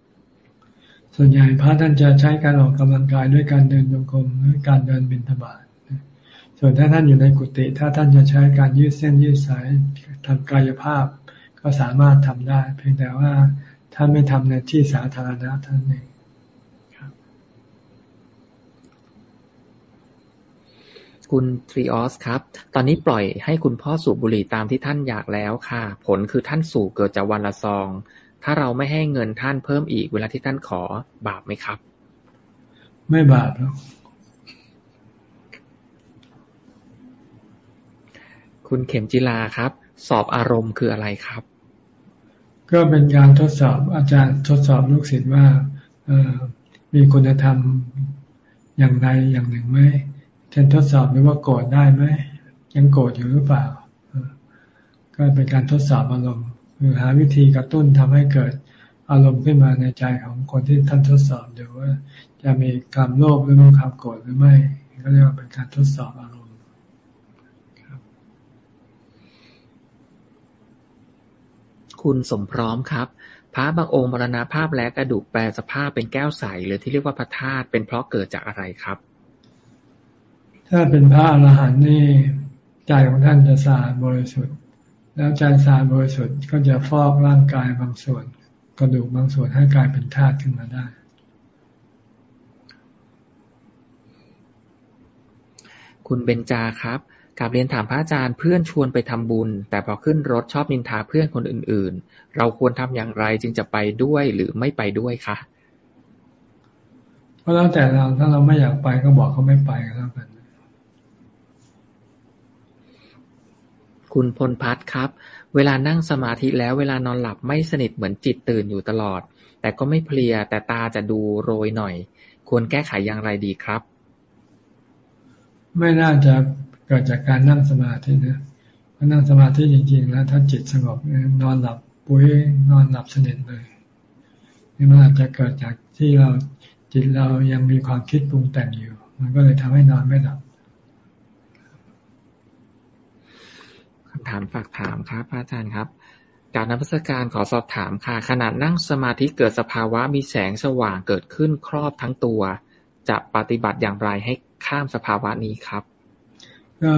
ส่วนใหญ่พระท่านจะใช้การออกกำลังกายด้วยการเดินโยกมหรือการเดินบิณฑบาตส่วนถ้าท่านอยู่ในกุฏิถ้าท่านจะใช้การยืดเส้นยืดสายทำกายภาพ ก็สามารถทำได้ เพียงแต่ว่า ท่านไม่ทำในที่สาธารณะท่านเองคุณทรีออสครับ ตอนนี้ปล่อยให้คุณพ่อสูบบุหรี่ตามที่ท่านอยากแล้วค่ะ ผลคือท่านสูบเกิดจากวันละซอง ถ้าเราไม่ให้เงินท่านเพิ่มอีกเวลาที่ท่านขอบาปไหมครับ ไม่บาปหรอกคุณเข็มจิลาครับ สอบอารมณ์คืออะไรครับ ก็เป็นการทดสอบอาจารย์ทดสอบลูกศิษย์ว่ามีคุณธรรมอย่างใดอย่างหนึ่งไหมเช่นทดสอบหรือว่าโกรธได้ไหมยังโกรธอยู่หรือเปล่า ก็เป็นการทดสอบอารมณ์คือหาวิธีกระตุ้นทำให้เกิดอารมณ์ขึ้นมาในใจของคนที่ท่านทดสอบดูว่า จะมีความโลภหรือมีความโกรธหรือไม่ ก็เรียกว่าเป็นการทดสอบอารมณ์ คุณสมพร้อมครับ พระบางองค์มรณาภาพและกระดูกแปลสภาพเป็นแก้วใสหรือที่เรียกว่าพระธาตุเป็นเพราะเกิดจากอะไรครับ ถ้าเป็นพระอรหันต์นี่ใจของท่านจะสะอาดบริสุทธิ์ แล้วใจสะอาดบริสุทธิ์ก็จะฟอกร่างกายบางส่วน กระดูกบางส่วนให้กลายเป็นธาตุขึ้นมาได้คุณเบญจาครับ กลับเรียนถามพระอาจารย์เพื่อนชวนไปทำบุญ แต่พอขึ้นรถชอบนินทาเพื่อนคนอื่น ๆ เราควรทำอย่างไรจึงจะไปด้วยหรือไม่ไปด้วยคะก็แล้วแต่เราถ้าเราไม่อยากไปก็บอกเขาไม่ไปก็แล้วกันคุณพลพัฒครับ เวลานั่งสมาธิแล้วเวลานอนหลับไม่สนิทเหมือนจิตตื่นอยู่ตลอด แต่ก็ไม่เพลียแต่ตาจะดูโรยหน่อย ควรแก้ไขอย่างไรดีครับ ไม่น่าจะเกิดจากการนั่งสมาธินะพราะนั่งสมาธิจริง ๆ แล้วถ้าจิตสงบนอนหลับปุ้ยนอนหลับสนิทเลยนี่มันอาจจะเกิดจากที่เราจิตเรายังมีความคิดปรุงแต่งอยู่ มันก็เลยทำให้นอนไม่หลับคำถามฝากถามครับอาจารย์ครับการนับสการขอสอบถามค่ะ ขนาดนั่งสมาธิเกิดสภาวะมีแสงสว่างเกิดขึ้นครอบทั้งตัว จะปฏิบัติอย่างไรให้ข้ามสภาวะนี้ครับ ก็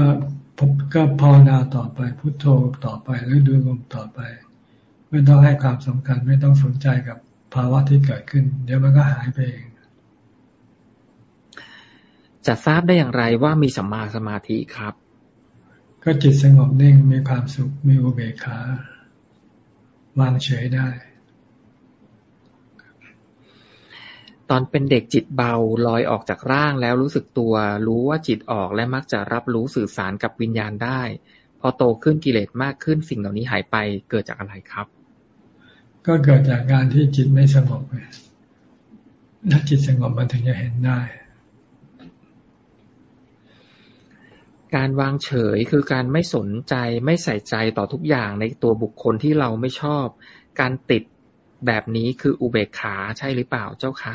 ก็ภาวนาต่อไปพุโทโธต่อไปหรือดูลมต่อไป ไม่ต้องให้ความสำคัญไม่ต้องสนใจกับภาวะที่เกิดขึ้น เดี๋ยวมันก็หายไปเองจะทราบได้อย่างไรว่ามีสัมมาสมาธิครับ ก็จิตสงบนิ่งมีความสุขมีอุเบกขาวางเฉยได้ ตอนเป็นเด็กจิตเบา ลอยออกจากร่างแล้วรู้สึกตัว รู้ว่าจิตออกและมักจะรับรู้สื่อสารกับวิญญาณได้ พอโตขึ้นกิเลสมากขึ้นสิ่งเหล่านี้หายไปเกิดจากอะไรครับ ก็เกิดจากการที่จิตไม่สงบถ้าจิตสงบมันถึงจะเห็นได้ การวางเฉยคือการไม่สนใจไม่ใส่ใจต่อทุกอย่างในตัวบุคคลที่เราไม่ชอบ การติดแบบนี้คืออุเบกขาใช่หรือเปล่าเจ้าคะ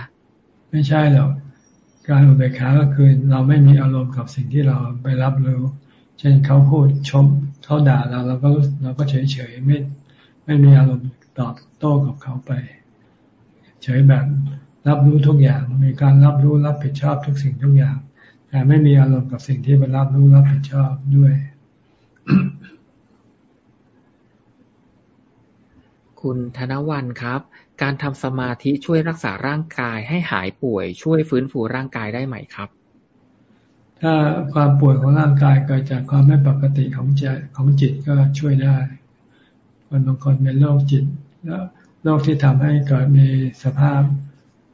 ไม่ใช่หรอกการอุเบกขาก็คือเราไม่มีอารมณ์กับสิ่งที่เราไปรับรู้เช่นเขาพูดชมเขาด่าเราเราก็เราก็เฉยเฉยไม่ไม่มีอารมณ์ตอบโต้กับเขาไป เฉยแบบรับรู้ทุกอย่าง มีการรับรู้รับผิดชอบทุกสิ่งทุกอย่าง แต่ไม่มีอารมณ์กับสิ่งที่ไปรับรู้รับผิดชอบด้วย คุณธนวันครับ การทำสมาธิช่วยรักษาร่างกายให้หายป่วย ช่วยฟื้นฟูร่างกายได้ไหมครับ ถ้าความป่วยของร่างกายเกิดจากความไม่ปกติของใจของจิตก็ช่วยได้ คนบางคนเป็นโรคจิตแล้วโรคที่ทำให้เกิดมีสภาพ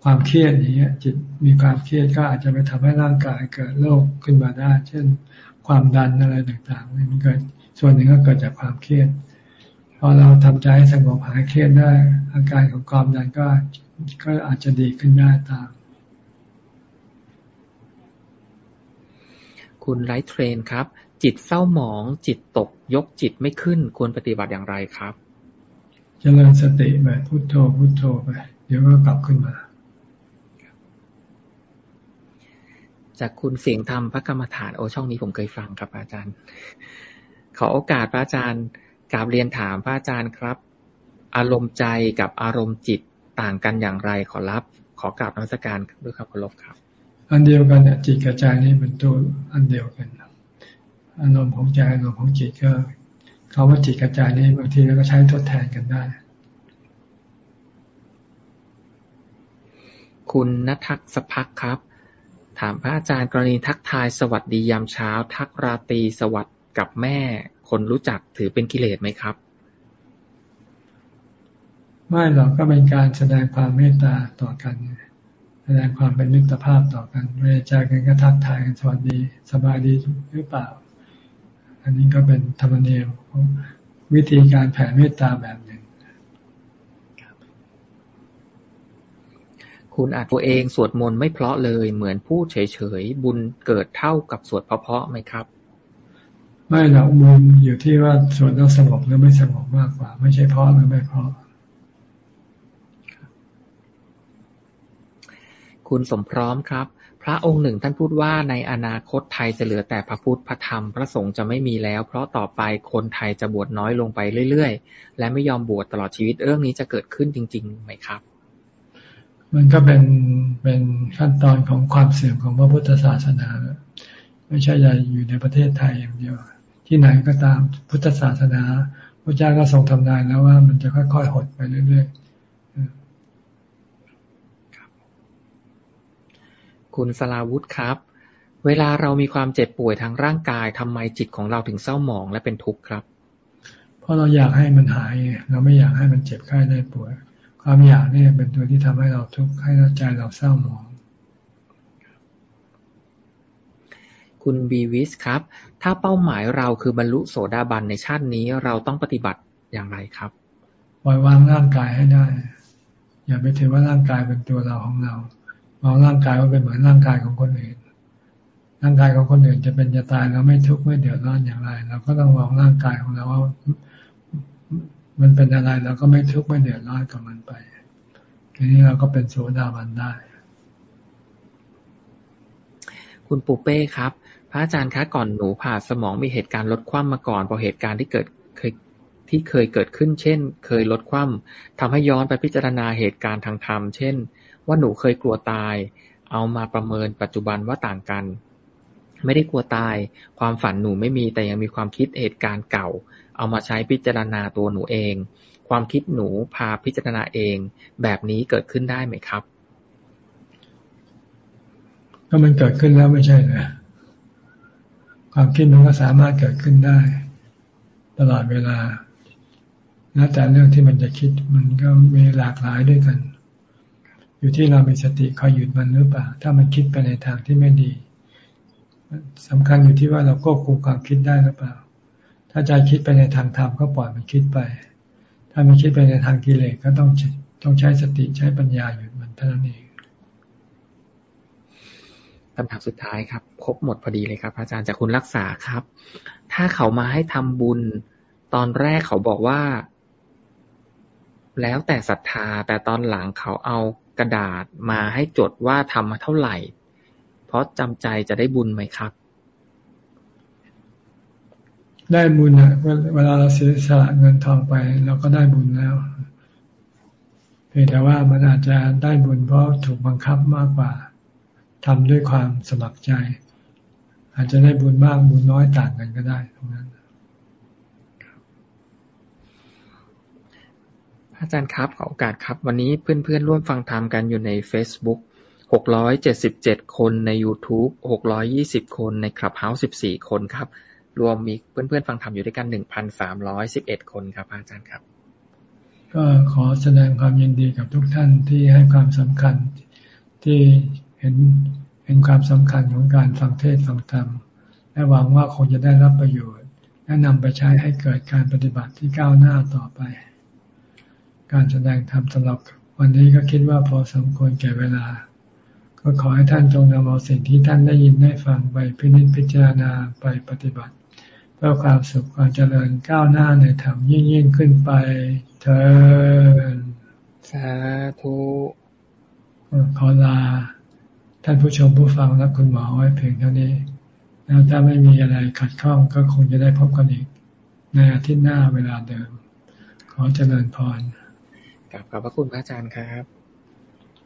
ความเครียดอย่างเงี้ย จิตมีความเครียดก็อาจจะไปทำให้ร่างกายเกิดโรคขึ้นมาได้ เช่น ความดันอะไรต่างๆมันเกิดส่วนหนึ่งก็เกิดจากความเครียด พอเราทำใจให้สงบหายเครียดได้ อาการของความดันก็ก็อาจจะดีขึ้นได้ตาม คุณไลท์เทรนครับ จิตเศร้าหมองจิตตกยกจิตไม่ขึ้นควรปฏิบัติอย่างไรครับเจริญสติไปพุโทโธพุโทโธไป เดี๋ยวก็กลับขึ้นมา จากคุณเสียงธรรมพระกรรมฐานโอช่องนี้ผมเคยฟังครับอาจารย์ ขอโอกาสพระอาจารย์ กราบเรียนถามพระอาจารย์ครับ อารมณ์ใจกับอารมณ์จิตต่างกันอย่างไรขอรับ ขอกราบนักการด้วยครับขอรบครับ อันเดียวกันเนี่ยจิตกระจายนี่เป็นตัวอันเดียวกันอารมณ์ของใจอารมณ์ของจิตก็คาว่าจิตกระจายนี่บางทีเราก็ใช้ทดแทนกันได้ คุณนัทักสพักครับ ถามพระอาจารย์กรณีทักทายสวัสดียามเช้า ทักราตรีสวัสดิ์กับแม่ คนรู้จักถือเป็นกิเลสไหมครับ ไม่หรอกก็เป็นการแสดงความเมตตาต่อกัน แสดงความเป็นมิตรภาพต่อกันเวลาเจอกันก็ทักทายกันสวัสดีสบายดีหรือเปล่า อันนี้ก็เป็นธรรมเนียมของวิธีการแผ่เมตตาแบบหนึ่งคุณอาจตัวเองสวดมนต์ไม่เพราะเลย เหมือนพูดเฉยๆบุญเกิดเท่ากับสวดเพราะๆไหมครับ ไม่หรอกบุญอยู่ที่ว่าสวดแล้วสงบหรือไม่สงบมากกว่า ไม่ใช่เพราะหรือไม่เพราะ คุณสมพร้อมครับ พระองค์หนึ่งท่านพูดว่าในอนาคตไทยจะเหลือแต่พระพุทธพระธรรมพระสงฆ์จะไม่มีแล้ว เพราะต่อไปคนไทยจะบวชน้อยลงไปเรื่อยๆ และไม่ยอมบวชตลอดชีวิตเรื่องนี้จะเกิดขึ้นจริง ๆ ไหมครับ มันก็เป็นเป็นขั้นตอนของความเสื่อมของพระพุทธศาสนาไม่ใช่ใหญ่อยู่ในประเทศไทยอย่างเดียว ที่ไหนก็ตามพุทธศาสนาพระเจ้าก็ทรงทำนายแล้วว่ามันจะค่อยๆหดไปเรื่อยๆคุณสลาวุธครับ เวลาเรามีความเจ็บป่วยทางร่างกายทำไมจิตของเราถึงเศร้าหมองและเป็นทุกข์ครับ เพราะเราอยากให้มันหาย เราไม่อยากให้มันเจ็บไข้ได้ป่วย ความอยากนี่เป็นตัวที่ทำให้เราทุกข์ให้ใจเราเศร้าหมอง คุณบีวิสครับ ถ้าเป้าหมายเราคือบรรลุโสดาบันในชาตินี้เราต้องปฏิบัติอย่างไรครับ ปล่อยวางร่างกายให้ได้ อย่าไปถือว่าร่างกายเป็นตัวเราของเรา มองร่างกายว่าเป็นเหมือนร่างกายของคนอื่น ร่างกายของคนอื่นจะเป็นจะตายเราไม่ทุกข์ไม่เดือดร้อนอย่างไร เราก็ต้องมองร่างกายของเราว่ามันเป็นอะไรเราก็ไม่ทุกข์ไม่เดือดร้อนกับมันไปทีนี้เราก็เป็นโสดาบันได้ คุณปูเป้ครับ พระอาจารย์คะก่อนหนูผ่าสมองมีเหตุการณ์ลดความมาก่อน พอเหตุการณ์ที่เกิดเคยที่เคยเกิดขึ้น เช่น เคยลดความทำให้ย้อนไปพิจารณาเหตุการณ์ทางธรรม เช่น ว่าหนูเคยกลัวตาย เอามาประเมินปัจจุบันว่าต่างกัน ไม่ได้กลัวตาย ความฝันหนูไม่มีแต่ยังมีความคิดเหตุการณ์เก่า เอามาใช้พิจารณาตัวหนูเอง ความคิดหนูพาพิจารณาเอง แบบนี้เกิดขึ้นได้ไหมครับ ก็มันเกิดขึ้นแล้วไม่ใช่เหรอความคิดมันก็สามารถเกิดขึ้นได้ ตลอดเวลาแล้วแต่เรื่องที่มันจะคิดมันก็มีหลากหลายด้วยกัน อยู่ที่เรามีสติคอยหยุดมันหรือเปล่า ถ้ามันคิดไปในทางที่ไม่ดีสำคัญอยู่ที่ว่าเราควบคุมความคิดได้หรือเปล่า ถ้าใจคิดไปในทางธรรมก็ปล่อยมันคิดไป ถ้ามันคิดไปในทางกิเลสก็ต้องต้องใช้สติใช้ปัญญาหยุดมันเท่านั้นเอง คำถามสุดท้ายครับ ครบหมดพอดีเลยครับ อาจารย์จากคุณรักษาครับ ถ้าเขามาให้ทำบุญ ตอนแรกเขาบอกว่า แล้วแต่ศรัทธา แต่ตอนหลังเขาเอากระดาษมาให้จดว่าทำมาเท่าไหร่ เพราะจำใจจะได้บุญไหมครับ ได้บุญนะเวลาเราเสียสละเงินทองไปเราก็ได้บุญแล้วเพียงแต่ว่ามันอาจจะได้บุญเพราะถูกบังคับมากกว่า ทำด้วยความสมัครใจ อาจจะได้บุญมากบุญน้อยต่างกันก็ได้ตรงนั้นอาจารย์ครับขอโอกาสครับ วันนี้เพื่อนๆร่วมฟังธรรมกันอยู่ใน Facebook 677 คนใน YouTube 620 คนในคลับเฮาส์14 คนครับ รวมมีเพื่อนๆฟังธรรมอยู่ด้วยกัน 1,311 คนครับ อาจารย์ครับ ก็ขอแสดงความยินดีกับทุกท่านที่ให้ความสำคัญที่ เห็นเห็นความสำคัญของการฟังเทศฟังธรรม และหวังว่าคงจะได้รับประโยชน์และนำไปใช้ให้เกิดการปฏิบัติที่ก้าวหน้าต่อไป การแสดงธรรมสำหรับวันนี้ก็คิดว่าพอสมควรแก่เวลา ก็ขอให้ท่านจงนำเอาสิ่งที่ท่านได้ยินได้ฟังไปพินิจพิจารณาไปปฏิบัติ เพื่อความสุขความเจริญก้าวหน้าในธรรมยิ่งยิ่งขึ้นไปเถิดสาธุขอลา ท่านผู้ชมผู้ฟังและคุณหมอไว้เพียงเท่านี้ แล้วถ้าไม่มีอะไรขัดข้องก็คงจะได้พบกันอีก ในอาทิตย์หน้าเวลาเดิม ขอเจริญพรกับขอบพระคุณพระอาจารย์ครับ